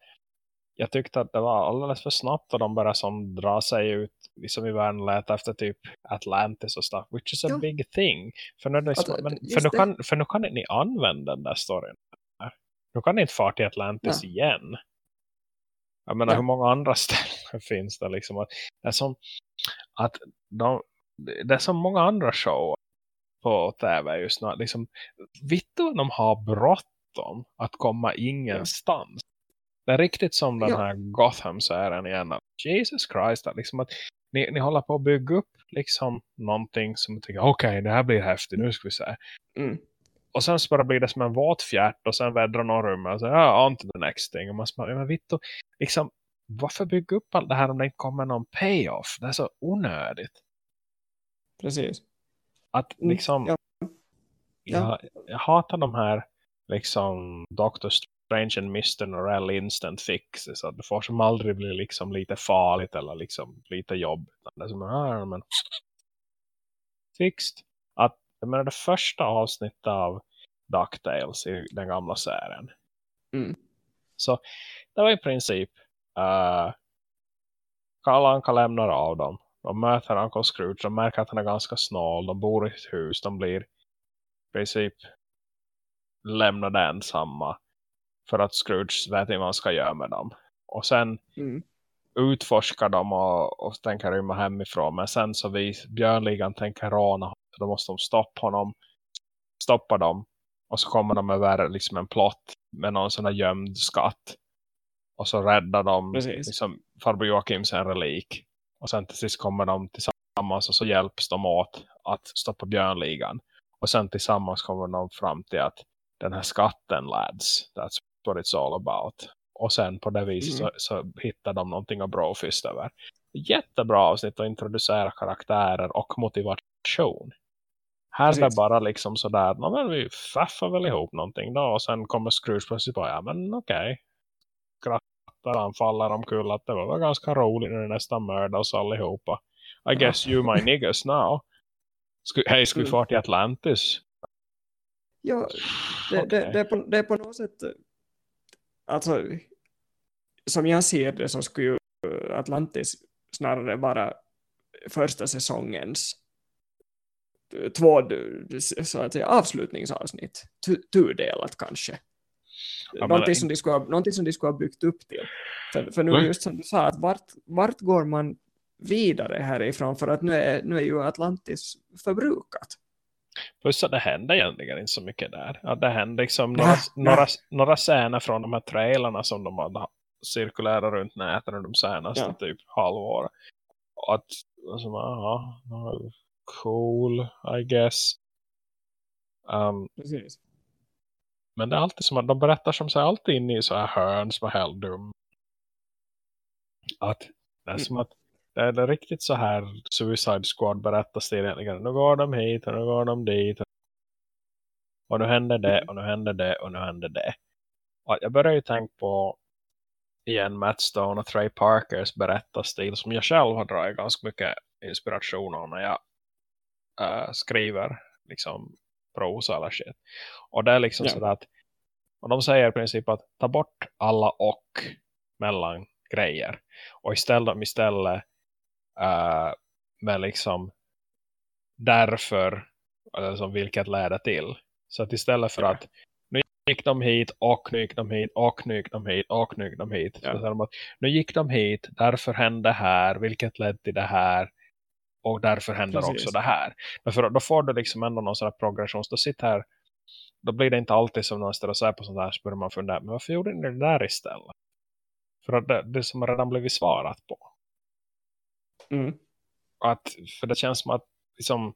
jag tyckte att det var alldeles för snabbt och de började som dra sig ut liksom i världen lät efter typ Atlantis och stuff, which is a Ja. big thing. För nu, liksom, Alltså, men, för, nu kan, för nu kan ni använda den där storyn. Nu kan ni inte fara till Atlantis igen. Jag menar Ja. hur många andra ställen finns det liksom. Att, det är som att de, det är så många andra show på tv just nu. Liksom, vad de har bråttom att komma ingenstans? Det är riktigt som den Ja. här Gotham-serien igen. Jesus Christ, att liksom att ni, ni håller på att bygga upp liksom någonting som tycker okej, det här blir häftigt, nu ska vi se. Mm. Och sen så bara blir det som en våt fjärt och sen vädrar någon rum och så ja, on to the next thing. Och man bara, men Vitto, liksom, varför bygga upp allt det här om det inte kommer någon payoff? Det är så onödigt. Precis. Att Mm, liksom, ja. Jag, jag hatar de här liksom Doctor Strange and Mr. Norrell instant fixes. Att det får som aldrig blir liksom lite farligt eller liksom lite jobb. Det är som, ah, men fixed. Att, jag menar det första avsnittet av DuckTales i den gamla serien. Mm. Så det var i princip uh, Anka lämnar av dem. De möter Uncle Scrooge. De märker att han är ganska snål. De bor i ett hus. De blir i princip lämnade ensamma. För att Scrooge vet inte vad han ska göra med dem. Och sen Mm. utforskar dem och, och tänker rymma hemifrån. Men sen så vi Björnligan tänker råna. Så då måste de stoppa honom. Stoppa dem. Och så kommer de över liksom en plott med någon sån här gömd skatt. Och så räddar de Precis. liksom, farbror Joakims en relik. Och sen till sist kommer de tillsammans och så hjälps de åt att stoppa Björnligan. Och sen tillsammans kommer de fram till att den här skatten lads, that's what it's all about. Och sen på det viset Mm. så, så hittar de någonting att brofist över. Jättebra avsnitt att introducera karaktärer och motivation. Här är det Precis. bara liksom sådär, "Nå, men vi faffar väl ihop någonting då. Och sen kommer Scrooge plötsligt bara, ja men okej. Skrattar, han faller omkull att det var ganska roligt när det nästan mördade oss allihopa. I guess you my niggas now. Sku, hej, ska vi fara till Atlantis? Ja, det, det, Okej. det, är på, det är på något sätt, eh, alltså, som jag ser det så skulle ju eh, Atlantis snarare vara första säsongens eh, två d- så att säga, avslutningsavsnitt, Tu- tudelat kanske. Men- någonting, som de skulle ha, någonting som de skulle ha byggt upp till. För, för nu Mm. just som du sa, att vart, vart går man vidare härifrån för att nu är, nu är ju Atlantis förbrukat. Plus att det händer egentligen inte så mycket där. Att det händer liksom några, några, några scener från de här trailerna som de har cirkulerat runt nätet de senaste Ja. typ halvår. att alltså, aha, cool I guess um, Precis. Men det är alltid som att de berättar som sig alltid in i så här hörn som är helt dum att det är Mm. som att det är riktigt så här Suicide Squad berättas det egentligen. Nu går de hit och nu går de dit. Och nu händer det Mm. och nu händer det och nu händer det. Och jag börjar ju tänka på igen Matt Stone och Trey Parkers berättarstil som jag själv har dragit ganska mycket inspiration av när jag äh, skriver liksom prosa eller shit. Och det är liksom Ja. så att och de säger i princip att ta bort alla och mellan grejer. Och istället, istället äh, med liksom därför eller som vilket leder till. Så att istället för Ja. att nu gick de hit och nu gick de hit och nu gick de hit och nu gick de hit. Ja. Så säger de att nu gick de hit, därför hände det här, vilket ledde till det här och därför händer Precis. också det här. Men för, då får du liksom ändå någon sån här progression. Då sitter här, då blir det inte alltid som någon står och säger på sånt här så börjar man fundera, men varför gjorde ni det där istället? För att det, det som redan blivit svarat på. Mm. Att, för det känns som att liksom,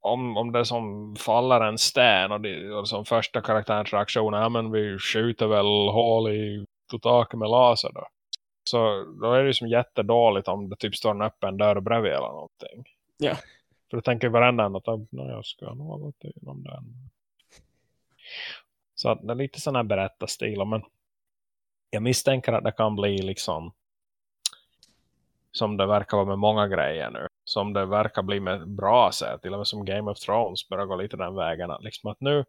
om, om det som faller en sten och, det, och som första karaktärens reaktion är men vi skjuter väl hål i taket med laser då. Så då är det ju som jättedåligt om det typ står en öppen dörr bredvid eller någonting. Ja. För då tänker varenda en att jag ska nog ha gått igenom den. Så att det är lite sån här berättarstil. Men jag misstänker att det kan bli liksom som det verkar vara med många grejer nu. Som det verkar bli med bra sätt. Till och med som Game of Thrones börjar gå lite den vägen. Att liksom att nu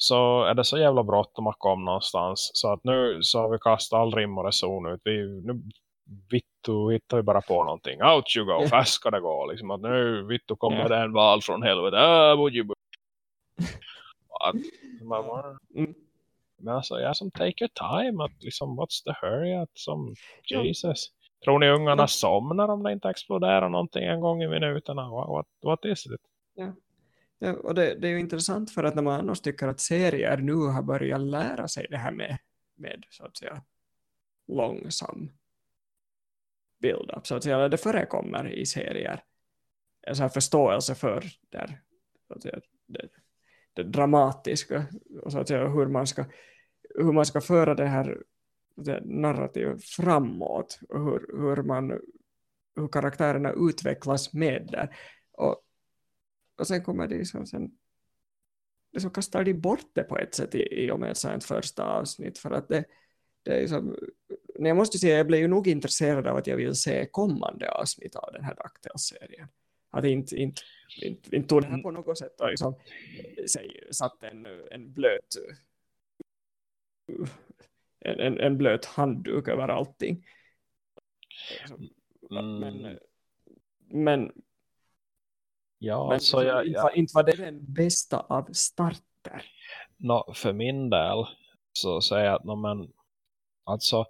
så är det så jävla bråttom att komma någonstans. Så att nu så har vi kastat all rim och reson ut. Vi, nu vittu hittar vi bara på någonting. Out you go, fast ska det gå. Liksom att nu vittu kommer Ja. det en val från helvete. Ah, buji, buji. Att, man, bara- Mm. men alltså, jag som take your time. Att liksom, what's the hurry? Att som. Jesus. Tror ni ungarna somnar om det inte exploderar någonting en gång i minuterna? What, what, what is it? Ja, och det, det är ju intressant för att när man annars tycker att serier nu har börjat lära sig det här med, med så att säga långsam build-up, så att säga, det förekommer i serier. En så här förståelse för där, så att säga, det, det dramatiska och så att säga hur man ska, hur man ska föra det här det narrativet framåt och hur, hur man hur karaktärerna utvecklas med det. Och och sen kommer de som sen det så kastar de bort det på ett sätt i, i och med ett första avsnitt. För att det, det är som, nej, jag måste säga jag blev ju nog intresserad av att jag vill se kommande avsnitt av den här DuckTales-serien att inte, inte, inte, inte tog det här på något sätt och liksom, säg, satt en, en blöt en, en, en blöt handduk över allting. Mm, men, men ja, Men alltså jag, inte, var, inte var det den bästa av starter. nå, för min del så säger jag att no, men, alltså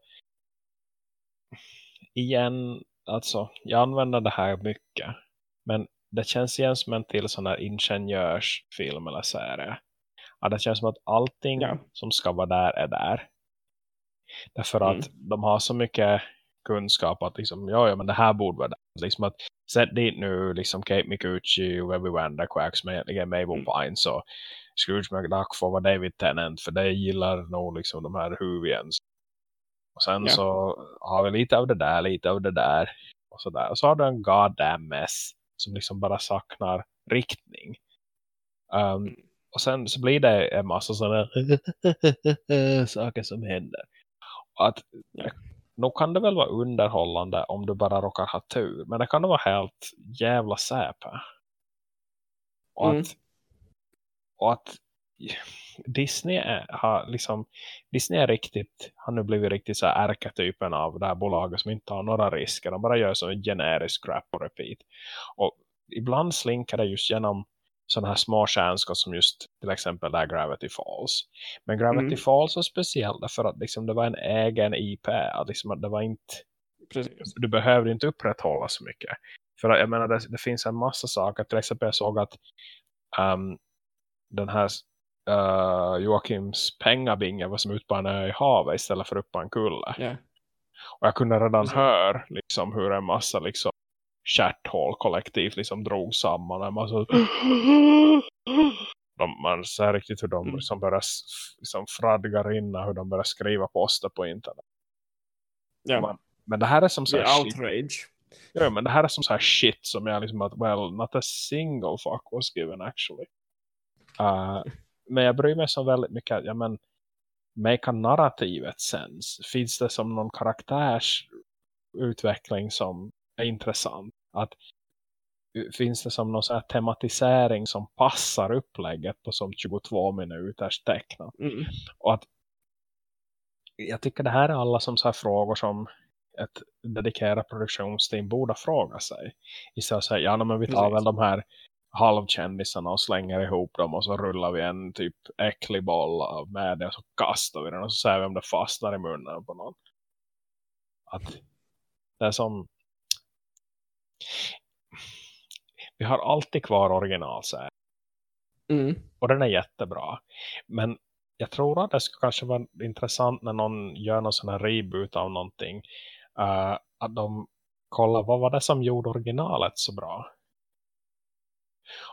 igen, alltså jag använder det här mycket men det känns igen som en till sån här ingenjörsfilm eller serie. Ja, det känns som att allting Ja. som ska vara där är där. Därför att Mm. de har så mycket kunskap att liksom, ja, ja men det här borde vara där. Liksom att sätt dit nu liksom Kate Micucci och Webby Vanderquack som egentligen Mabel Mm. Pines och Scrooge McDuck får vara David Tennant för det gillar nog liksom de här Huvians. Och sen Ja. så har vi lite av det där, lite av det där och så där. Och så har du en goddamn mess som liksom bara saknar riktning. Um, och sen så blir det en massa sådana saker som händer. Och att Ja. Nog kan det väl vara underhållande om du bara råkar ha tur. Men det kan det vara helt jävla säpe. Och Mm. att, och att Disney är, har liksom Disney är riktigt, har nu blivit riktigt så här ärketypen av det här bolaget som inte har några risker. De bara gör så en generisk crap och repeat. Och ibland slinkar det just genom sådana här små stjärnskott som just till exempel där Gravity Falls. Men Gravity Mm. Falls var speciellt därför att liksom det var en egen IP. Att liksom att det var inte Precis. du behövde inte upprätthålla så mycket. För jag menar, det, det finns en massa saker. Till exempel jag såg att um, den här uh, Joakims pengabinge var som ut på en ö i havet istället för upp på en kulle. Ja. Och jag kunde redan höra liksom hur en massa liksom chatthål kollektivt liksom drog samman. Massa de, man ser riktigt hur de Mm. liksom börjar liksom fradgar in hur de börjar skriva poster på internet. Ja, Man- Men det här är som så här outrage. Ja, men det här är som så här shit som jag liksom att, well, not a single fuck was given actually. Uh, men jag bryr mig så väldigt mycket, ja men, make narrativet sens. Finns det som någon karaktärsutveckling som är intressant? Att uh, finns det som någon så här tematisering som passar upplägget på som 22 minuters tecknat? Mm. Och att jag tycker det här är alla som så här frågor som ett dedikerat produktionsteam borde fråga sig. Istället för att säga, ja men vi tar Precis. väl de här halvkändisarna och slänger ihop dem och så rullar vi en typ äcklig boll av med det och så kastar vi den och så ser vi om det fastnar i munnen på någon. Att det är som vi har alltid kvar originalserien Mm. och den är jättebra. Men jag tror att det skulle kanske vara intressant när någon gör någon sån här reboot av någonting. eh, att de kollar vad var det som gjorde originalet så bra.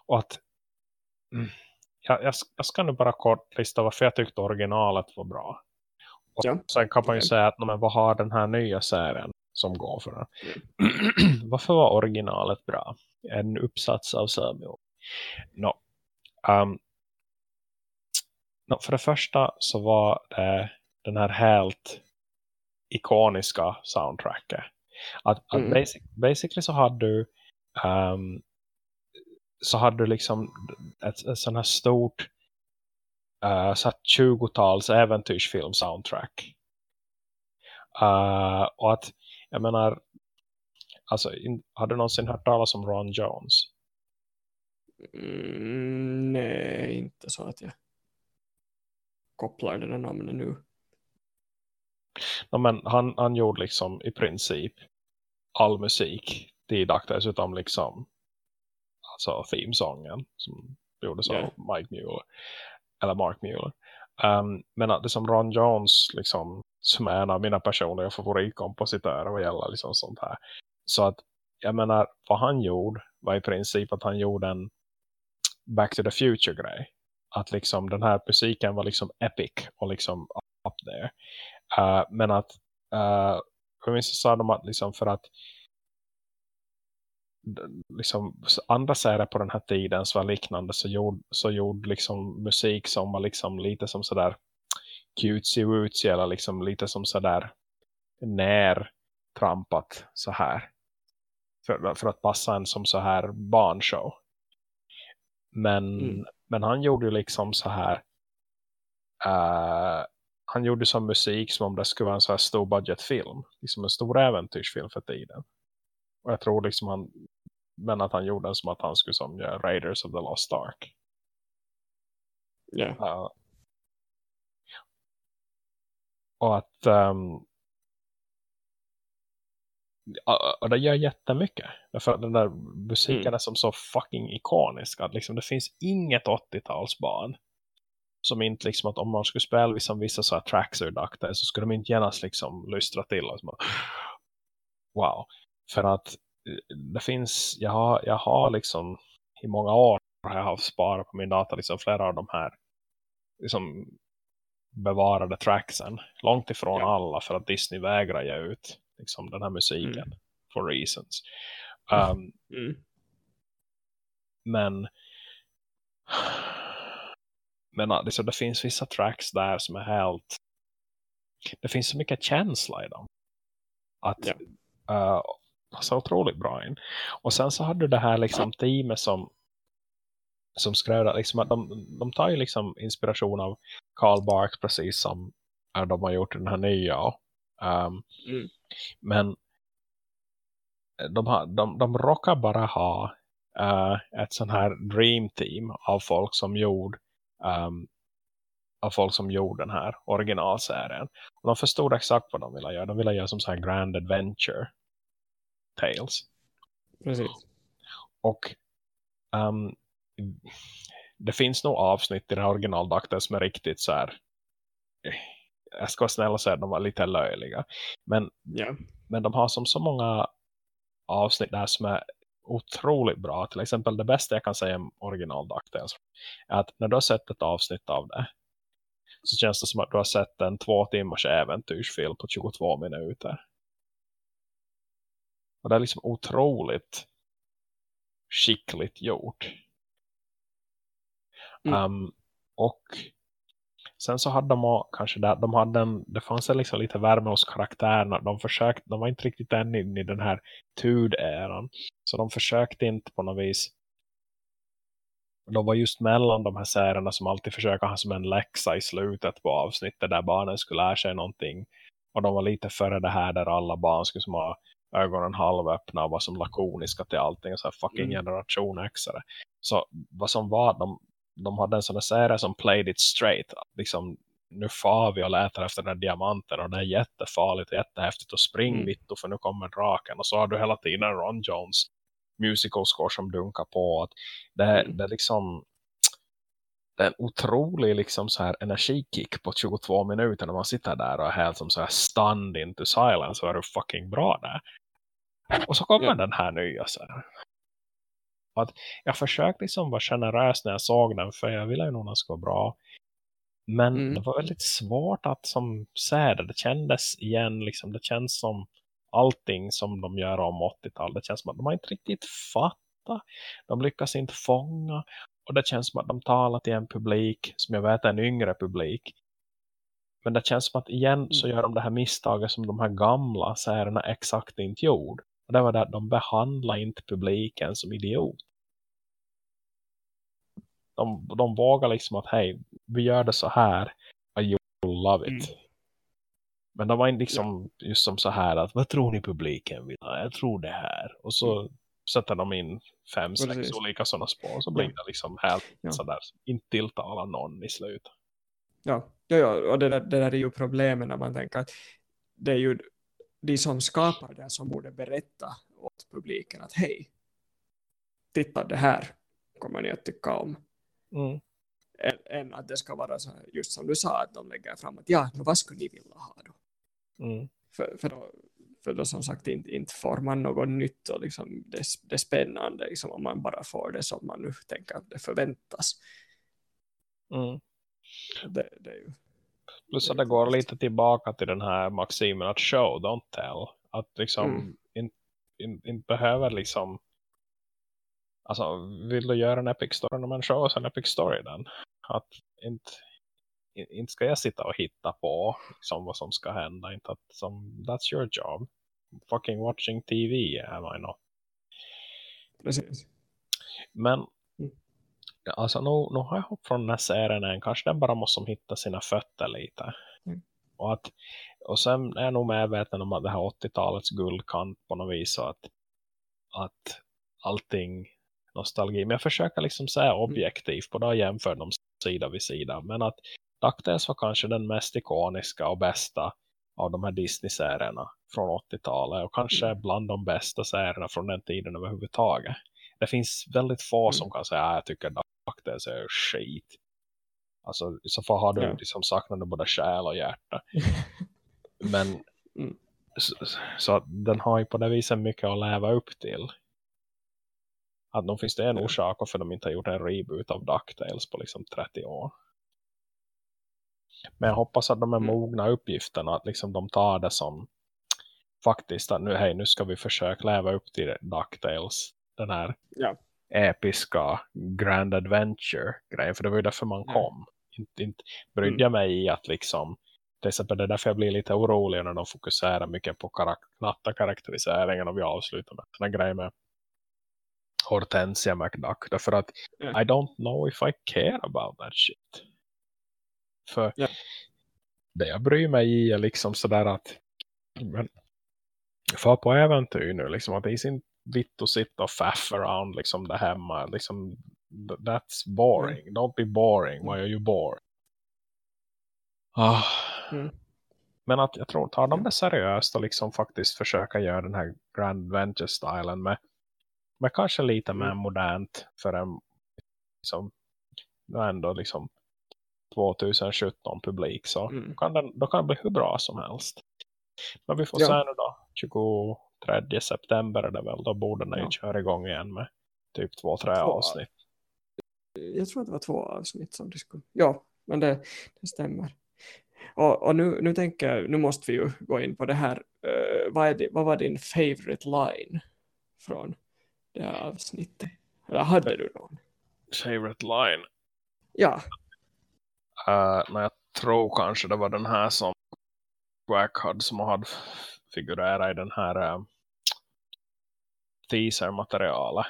Och att mm, jag, jag, ska- jag ska nu bara kort lista varför jag tyckte originalet var bra. Och Ja. sen kan man ju Okej. säga att men, vad har den här nya serien som går för den? Mm. varför var originalet bra? En uppsats av Samuel. No. Um, no, för det första så var det den här helt ikoniska soundtracket. Att, att Mm. basic, basically så hade du um, så hade du liksom ett, ett sån här stort uh, så här 20-tals äventyrsfilm soundtrack. Uh, och att jag menar alltså in, har du någonsin hört talas om Ron Jones? Mm, nej, inte så att jag kopplar det där namnet nu. No, men han, han gjorde liksom i princip all musik tidaktigt utom liksom alltså themesången som gjordes Ja. av Mike Mueller eller Mark Mueller. Um, men att det som Ron Jones liksom som är en av mina personliga favoritkompositörer vad gäller liksom sånt här. Så att jag menar vad han gjorde var i princip att han gjorde en Back to the Future grej. Att liksom den här musiken var liksom epic och liksom up there. Uh, men att uh, jag minns så sa de att liksom för att liksom andra serier på den här tiden som var liknande så gjorde, så gjorde liksom musik som var liksom lite som sådär cutesy wootsy eller liksom lite som sådär när trampat så här. För, för att passa en som så här barnshow. Men, Mm. men han gjorde ju liksom så här eh, han gjorde som musik som om det skulle vara en så här stor budgetfilm. Liksom en stor äventyrsfilm för tiden. Och jag tror liksom han men att han gjorde den som att han skulle som göra Raiders of the Lost Ark Ja. Ja. Och att um, och det gör jättemycket. Därför den där musiken Mm. är som så fucking ikonisk. Att liksom, det finns inget 80-talsbarn som inte liksom att om man skulle spela liksom vissa så här tracks ur Dacta så skulle de inte genast liksom lystra till och bara, wow. För att det finns, jag har, jag har liksom i många år har jag haft sparat på min data liksom flera av de här liksom bevarade tracksen. Långt ifrån Ja. alla för att Disney vägrar ge ut liksom den här musiken Mm. for reasons. Um, Mm. men men liksom, det finns vissa tracks där som är helt det finns så mycket känsla i dem att Ja. uh, passar otroligt bra in och sen så hade du det här liksom teamet som som skrev att, liksom, att de, de tar ju liksom inspiration av Carl Barks precis som uh, de har gjort den här nya um, Mm. men de, har, de, de råkar bara ha eh, ett sån här dream team av folk som gjorde um, av folk som gjorde den här originalserien. Och de förstod exakt vad de ville göra. De ville göra som så här grand adventure tales. Precis. Och ehm, det finns nog avsnitt i det här originaldakten som är riktigt så här jag ska vara snäll och säga att de var lite löjliga. Men, Ja. men de har som så många avsnitt där som är otroligt bra. Till exempel det bästa jag kan säga om original DuckTales är att när du har sett ett avsnitt av det så känns det som att du har sett en två timmars äventyrsfilm på 22 minuter. Och det är liksom otroligt skickligt gjort. Mm. Um, och sen så hade de kanske där, de hade en, det fanns en liksom lite värme hos karaktärerna. De försökte, de var inte riktigt än inne i den här tud-äran. Så de försökte inte på något vis de var just mellan de här särerna som alltid försöker ha som en läxa i slutet på avsnittet där barnen skulle lära sig någonting. Och de var lite före det här där alla barn skulle som ha ögonen halvöppna och var som lakoniska till allting. Och så här fucking Mm. generation X-are. Så vad som var, de, de hade en sån här serie som played it straight. Liksom, nu far vi och letar efter den här diamanten och det är jättefarligt och jättehäftigt och spring Mm. vittu för nu kommer draken. Och så har du hela tiden Ron Jones musical score som dunkar på. Att det, Mm. det är liksom det är en otrolig liksom så här energikick på 22 minuter när man sitter där och är helt som så här stunned into silence och är du fucking bra där. Och så kommer Ja. den här nya så här. Att jag försökte liksom vara generös när jag såg den för jag ville ju nog att den skulle vara bra. Men Mm. det var väldigt svårt att som säga det. Det kändes igen liksom, det känns som allting som de gör om 80-tal. Det känns som att de har inte riktigt fattat. De lyckas inte fånga. Och det känns som att de talar till en publik som jag vet är en yngre publik. Men det känns som att igen så gör de det här misstaget som de här gamla särerna exakt inte gjorde. Och det var det att de behandlar inte publiken som idiot. De, de vågar liksom att hej, vi gör det så här. Will love it. Mm. Men de var inte liksom just som så här att vad tror ni publiken vill ha? Jag tror det här. Och så sätter de in fem, sex Precis. olika sådana spår. Så blir Ja. det liksom helt Ja. sådär. Inte tilltala någon i slutet. Ja, ja, ja och det där, det där är ju problemet när man tänker att det är ju de som skapar det som borde berätta åt publiken att hej, titta det här kommer ni att tycka om. Mm. Än, att det ska vara så här, just som du sa, att de lägger fram att ja, vad skulle ni vilja ha då? Mm. För, för, då, för då som sagt inte, inte får man något nytt och liksom det, det är spännande liksom, om man bara får det som man nu tänker att det förväntas. Mm. Det, det är ju, Plus att det går lite tillbaka till den här maximen att show, don't tell. Att liksom Mm. inte in, inte behöver liksom alltså vill du göra en epic story när man show oss en epic story den. Att inte, in- inte ska jag sitta och hitta på liksom vad som ska hända. Inte att som, that's your job. Fucking watching TV am I not. precis. Men. Alltså nu, nu har jag hoppat från den här serien än. Kanske den bara måste hitta sina fötter lite. Mm. Och, att, och sen är jag nog medveten om att det här 80-talets guldkant på något vis. Så att, att allting nostalgi. Men jag försöker liksom säga objektivt på det och jämför dem sida vid sida. Men att DuckTales var kanske den mest ikoniska och bästa av de här Disney-serierna från 80-talet. Och kanske bland de bästa serierna från den tiden överhuvudtaget. Det finns väldigt få Mm. som kan säga att jag tycker DuckTales är skit. Alltså i så fall har du Ja. liksom saknat både själ och hjärta. Men Mm. så, så att den har ju på det viset mycket att leva upp till. Att nog finns det en orsak för de inte har gjort en reboot av DuckTales på liksom 30 år. Men jag hoppas att de är Mm. mogna uppgifterna. Att liksom de tar det som faktiskt att nu, hej, nu ska vi försöka leva upp till DuckTales. Den här Ja. episka Grand Adventure-grejen. För det var ju därför man kom. Inte, inte brydde Mm. jag mig i att liksom till exempel det är därför jag blir lite orolig när de fokuserar mycket på karak natta karaktäriseringen och vi avslutar med såna grejer med Hortensia McDuck. Därför att Ja. I don't know if I care about that shit. För Ja. det jag bryr mig i är liksom sådär att men, för på äventyr nu liksom att det är sin vitt att sitta och faff around liksom där hemma liksom th- that's boring don't be boring why are you bored ah. Mm. men att jag tror tar de det seriöst och liksom faktiskt försöka göra den här Grand Adventure-stilen med, med kanske lite mer Mm. modernt för en liksom ändå liksom 2017 publik så Mm. kan den, då kan det bli hur bra som helst. Men vi får Ja. se nu då. 23 september är det väl. Då borde den Ja. köra igång igen med typ två, tre Två. avsnitt. Jag tror att det var två avsnitt som det skulle... Ja, men det, det stämmer. Och, och nu, nu tänker jag, nu måste vi ju gå in på det här. eh, vad, det, vad var din favorite line från det här avsnittet? Eller hade du någon? Favorite line. Ja, Uh, men jag tror kanske det var den här som Quack hade som hade figurerat i den här uh, teaser-materialet.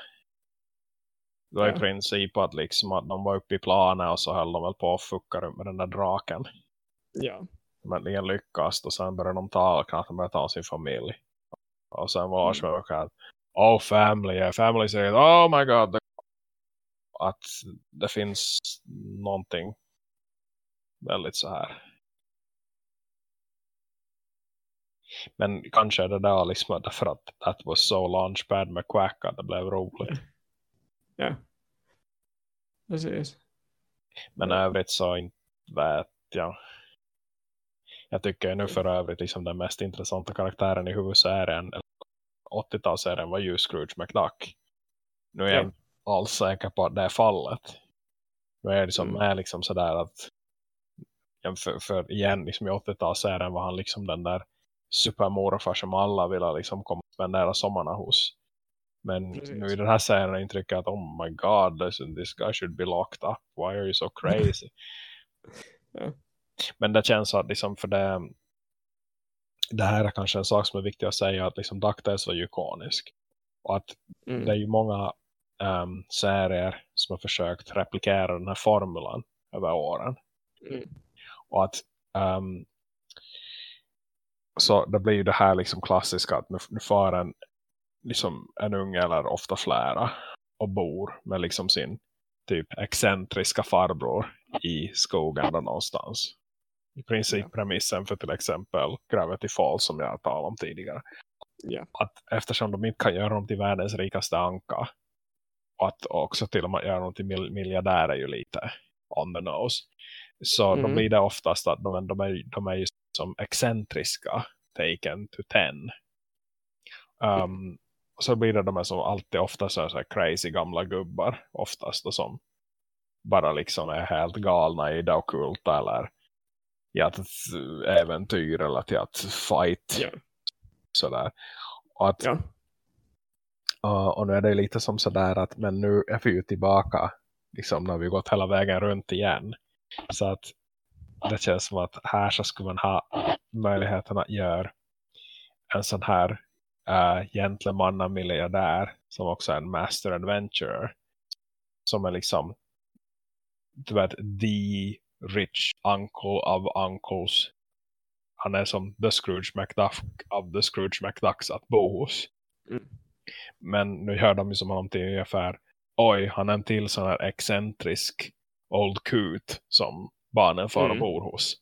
Det var Ja. i princip att, liksom att de var uppe i planen och så höll de väl på att fucka runt med den där draken. ja, Men ingen lyckas och sen började de tala att de började ta sin familj. Och sen var Lars mm. att Oh family, yeah. family säger oh my god. Att det finns någonting väldigt så här. Men kanske är det där liksom därför att that was so launchpad med Quack att det blev roligt. ja. Precis. Men Ja. övrigt så inte vet jag. Jag tycker nu för övrigt liksom den mest intressanta karaktären i huvudserien 80-talsserien var ju Scrooge McDuck. Nu är Ja. jag alls säker på att det är fallet. Nu är det som Mm. är liksom sådär att för, för igen liksom i 80-talsserien var han liksom den där supermorfar som alla ville liksom komma och spendera sommarna hos. Men Precis. nu i den här serien intrycker jag att oh my god, this guy should be locked up. Why are you so crazy? Ja. Men det känns att liksom för det det här är kanske en sak som är viktig att säga att liksom DuckTales var ju ikonisk. Och att Mm. det är ju många um, serier som har försökt replikera den här formulan över åren. Mm. Och att um, så det blir ju det här liksom klassiska att nu, nu får en, liksom en unge eller ofta flera och bor med liksom sin typ excentriska farbror i skogen där någonstans. I princip premissen för till exempel Gravity Falls som jag talade om tidigare. Ja. Att eftersom de inte kan göra dem till världens rikaste anka och att också till och med göra dem till mil miljardär är ju lite on the nose. Så Mm. då blir det oftast att de, de, är, de är som excentriska taken to ten. Um, så blir det de är som alltid ofta så här, så här crazy gamla gubbar oftast och som bara liksom är helt galna i det ockulta eller i att äventyr eller till att fight Ja. sådär. Och, att, Ja. och, och nu är det lite som sådär att men nu är vi ju tillbaka liksom när vi gått hela vägen runt igen. Så att det känns som att här så skulle man ha möjligheten att göra en sån här uh, gentlemanna miljardär som också är en master adventurer. Som är liksom du vet, the rich uncle of uncles. Han är som the Scrooge McDuck av the Scrooge McDucks att bo hos. Mm. men nu hör de ju som någonting ungefär oj, han är en till sån här excentrisk old coot som barnen far och Mm. bor hos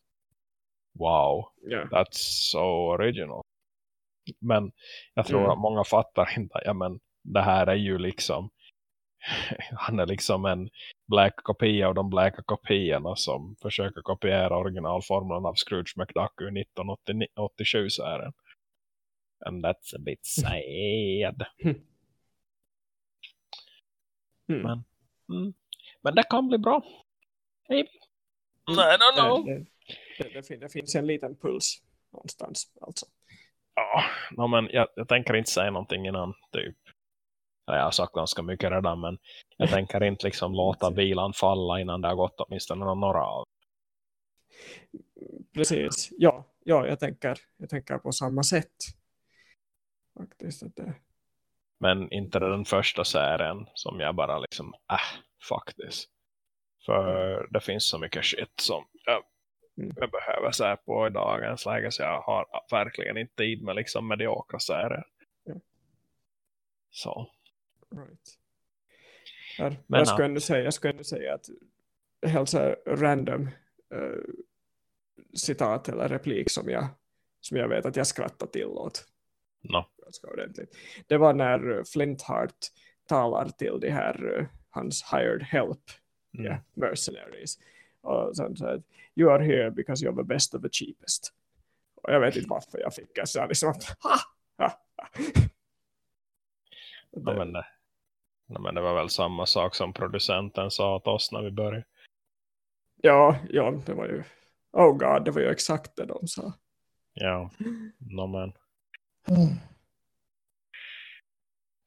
wow, Ja. that's so original men jag tror Mm. att många fattar inte ja men det här är ju liksom han är liksom en black kopia av de blacka kopiorna som försöker kopiera originalformeln av Scrooge McDuck ur 1987 serien and that's a bit sad Mm. Men, mm. men det kan bli bra maybe I don't know Det, det, det, fin- det finns en liten puls någonstans. Alltså. Ja, no, men jag, jag tänker inte säga någonting innan typ. Ja, jag har sagt ganska mycket redan men jag tänker inte liksom låta bilan falla innan det har gått åtminstone några av. Precis. Ja, ja jag, tänker, jag tänker på samma sätt. Faktiskt att det, Men inte den första serien som jag bara liksom, äh, faktiskt. För det finns så mycket shit som jag, Mm. jag behöver se på i dagens läge så jag har verkligen inte tid med liksom mediokra serier. Ja. Så. right. Här, Men jag, skulle ändå säga, jag skulle ändå säga att helt så random eh, citat eller replik som jag, som jag vet att jag skrattar till åt. No. Det var när eh, Flintheart talar till de här, eh, hans hired help, Mm. ja, mercenaries. Och sen så att you are here because you're the best of the cheapest. Och jag vet inte varför jag fick en sån liksom ha, ha, ha. Ja, men, det, ja, men det var väl samma sak som producenten sa åt oss när vi började. Ja, ja, det var ju oh god, det var ju exakt det de sa. Ja, no, men.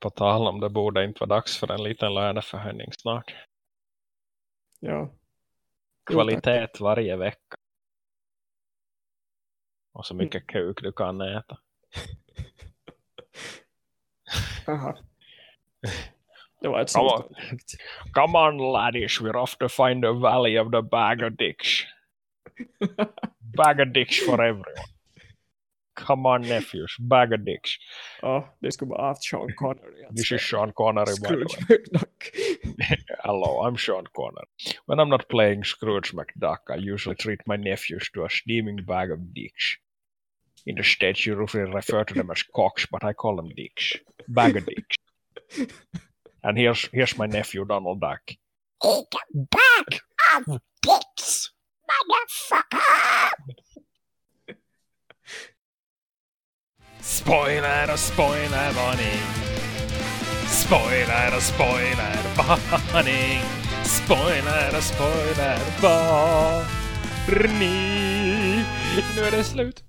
På tal om det borde inte vara dags för en liten löneförhöjning snart. Ja. Kvalitet varje vecka. Och så mycket kuk du kan äta. Aha. Det var ett Come sånt on. Come on laddies, we're off to find the valley of the bag of dicks. Bag of dicks for everyone. Come on nephews, bag of dicks. Ja, det skulle bara haft Sean Connery. This is Sean Connery by the way. Scrooge McDuck. Hello, I'm Sean Connery. When I'm not playing Scrooge McDuck, I usually treat my nephews to a steaming bag of dicks. In the States, you usually refer to them as cocks, but I call them dicks. Bag of dicks. And here's here's my nephew, Donald Duck. Eat a bag of dicks, motherfucker! Spoiler och spoiler varning. Spoiler och spoiler varning. Spoiler och spoiler varning. Nu är det slut.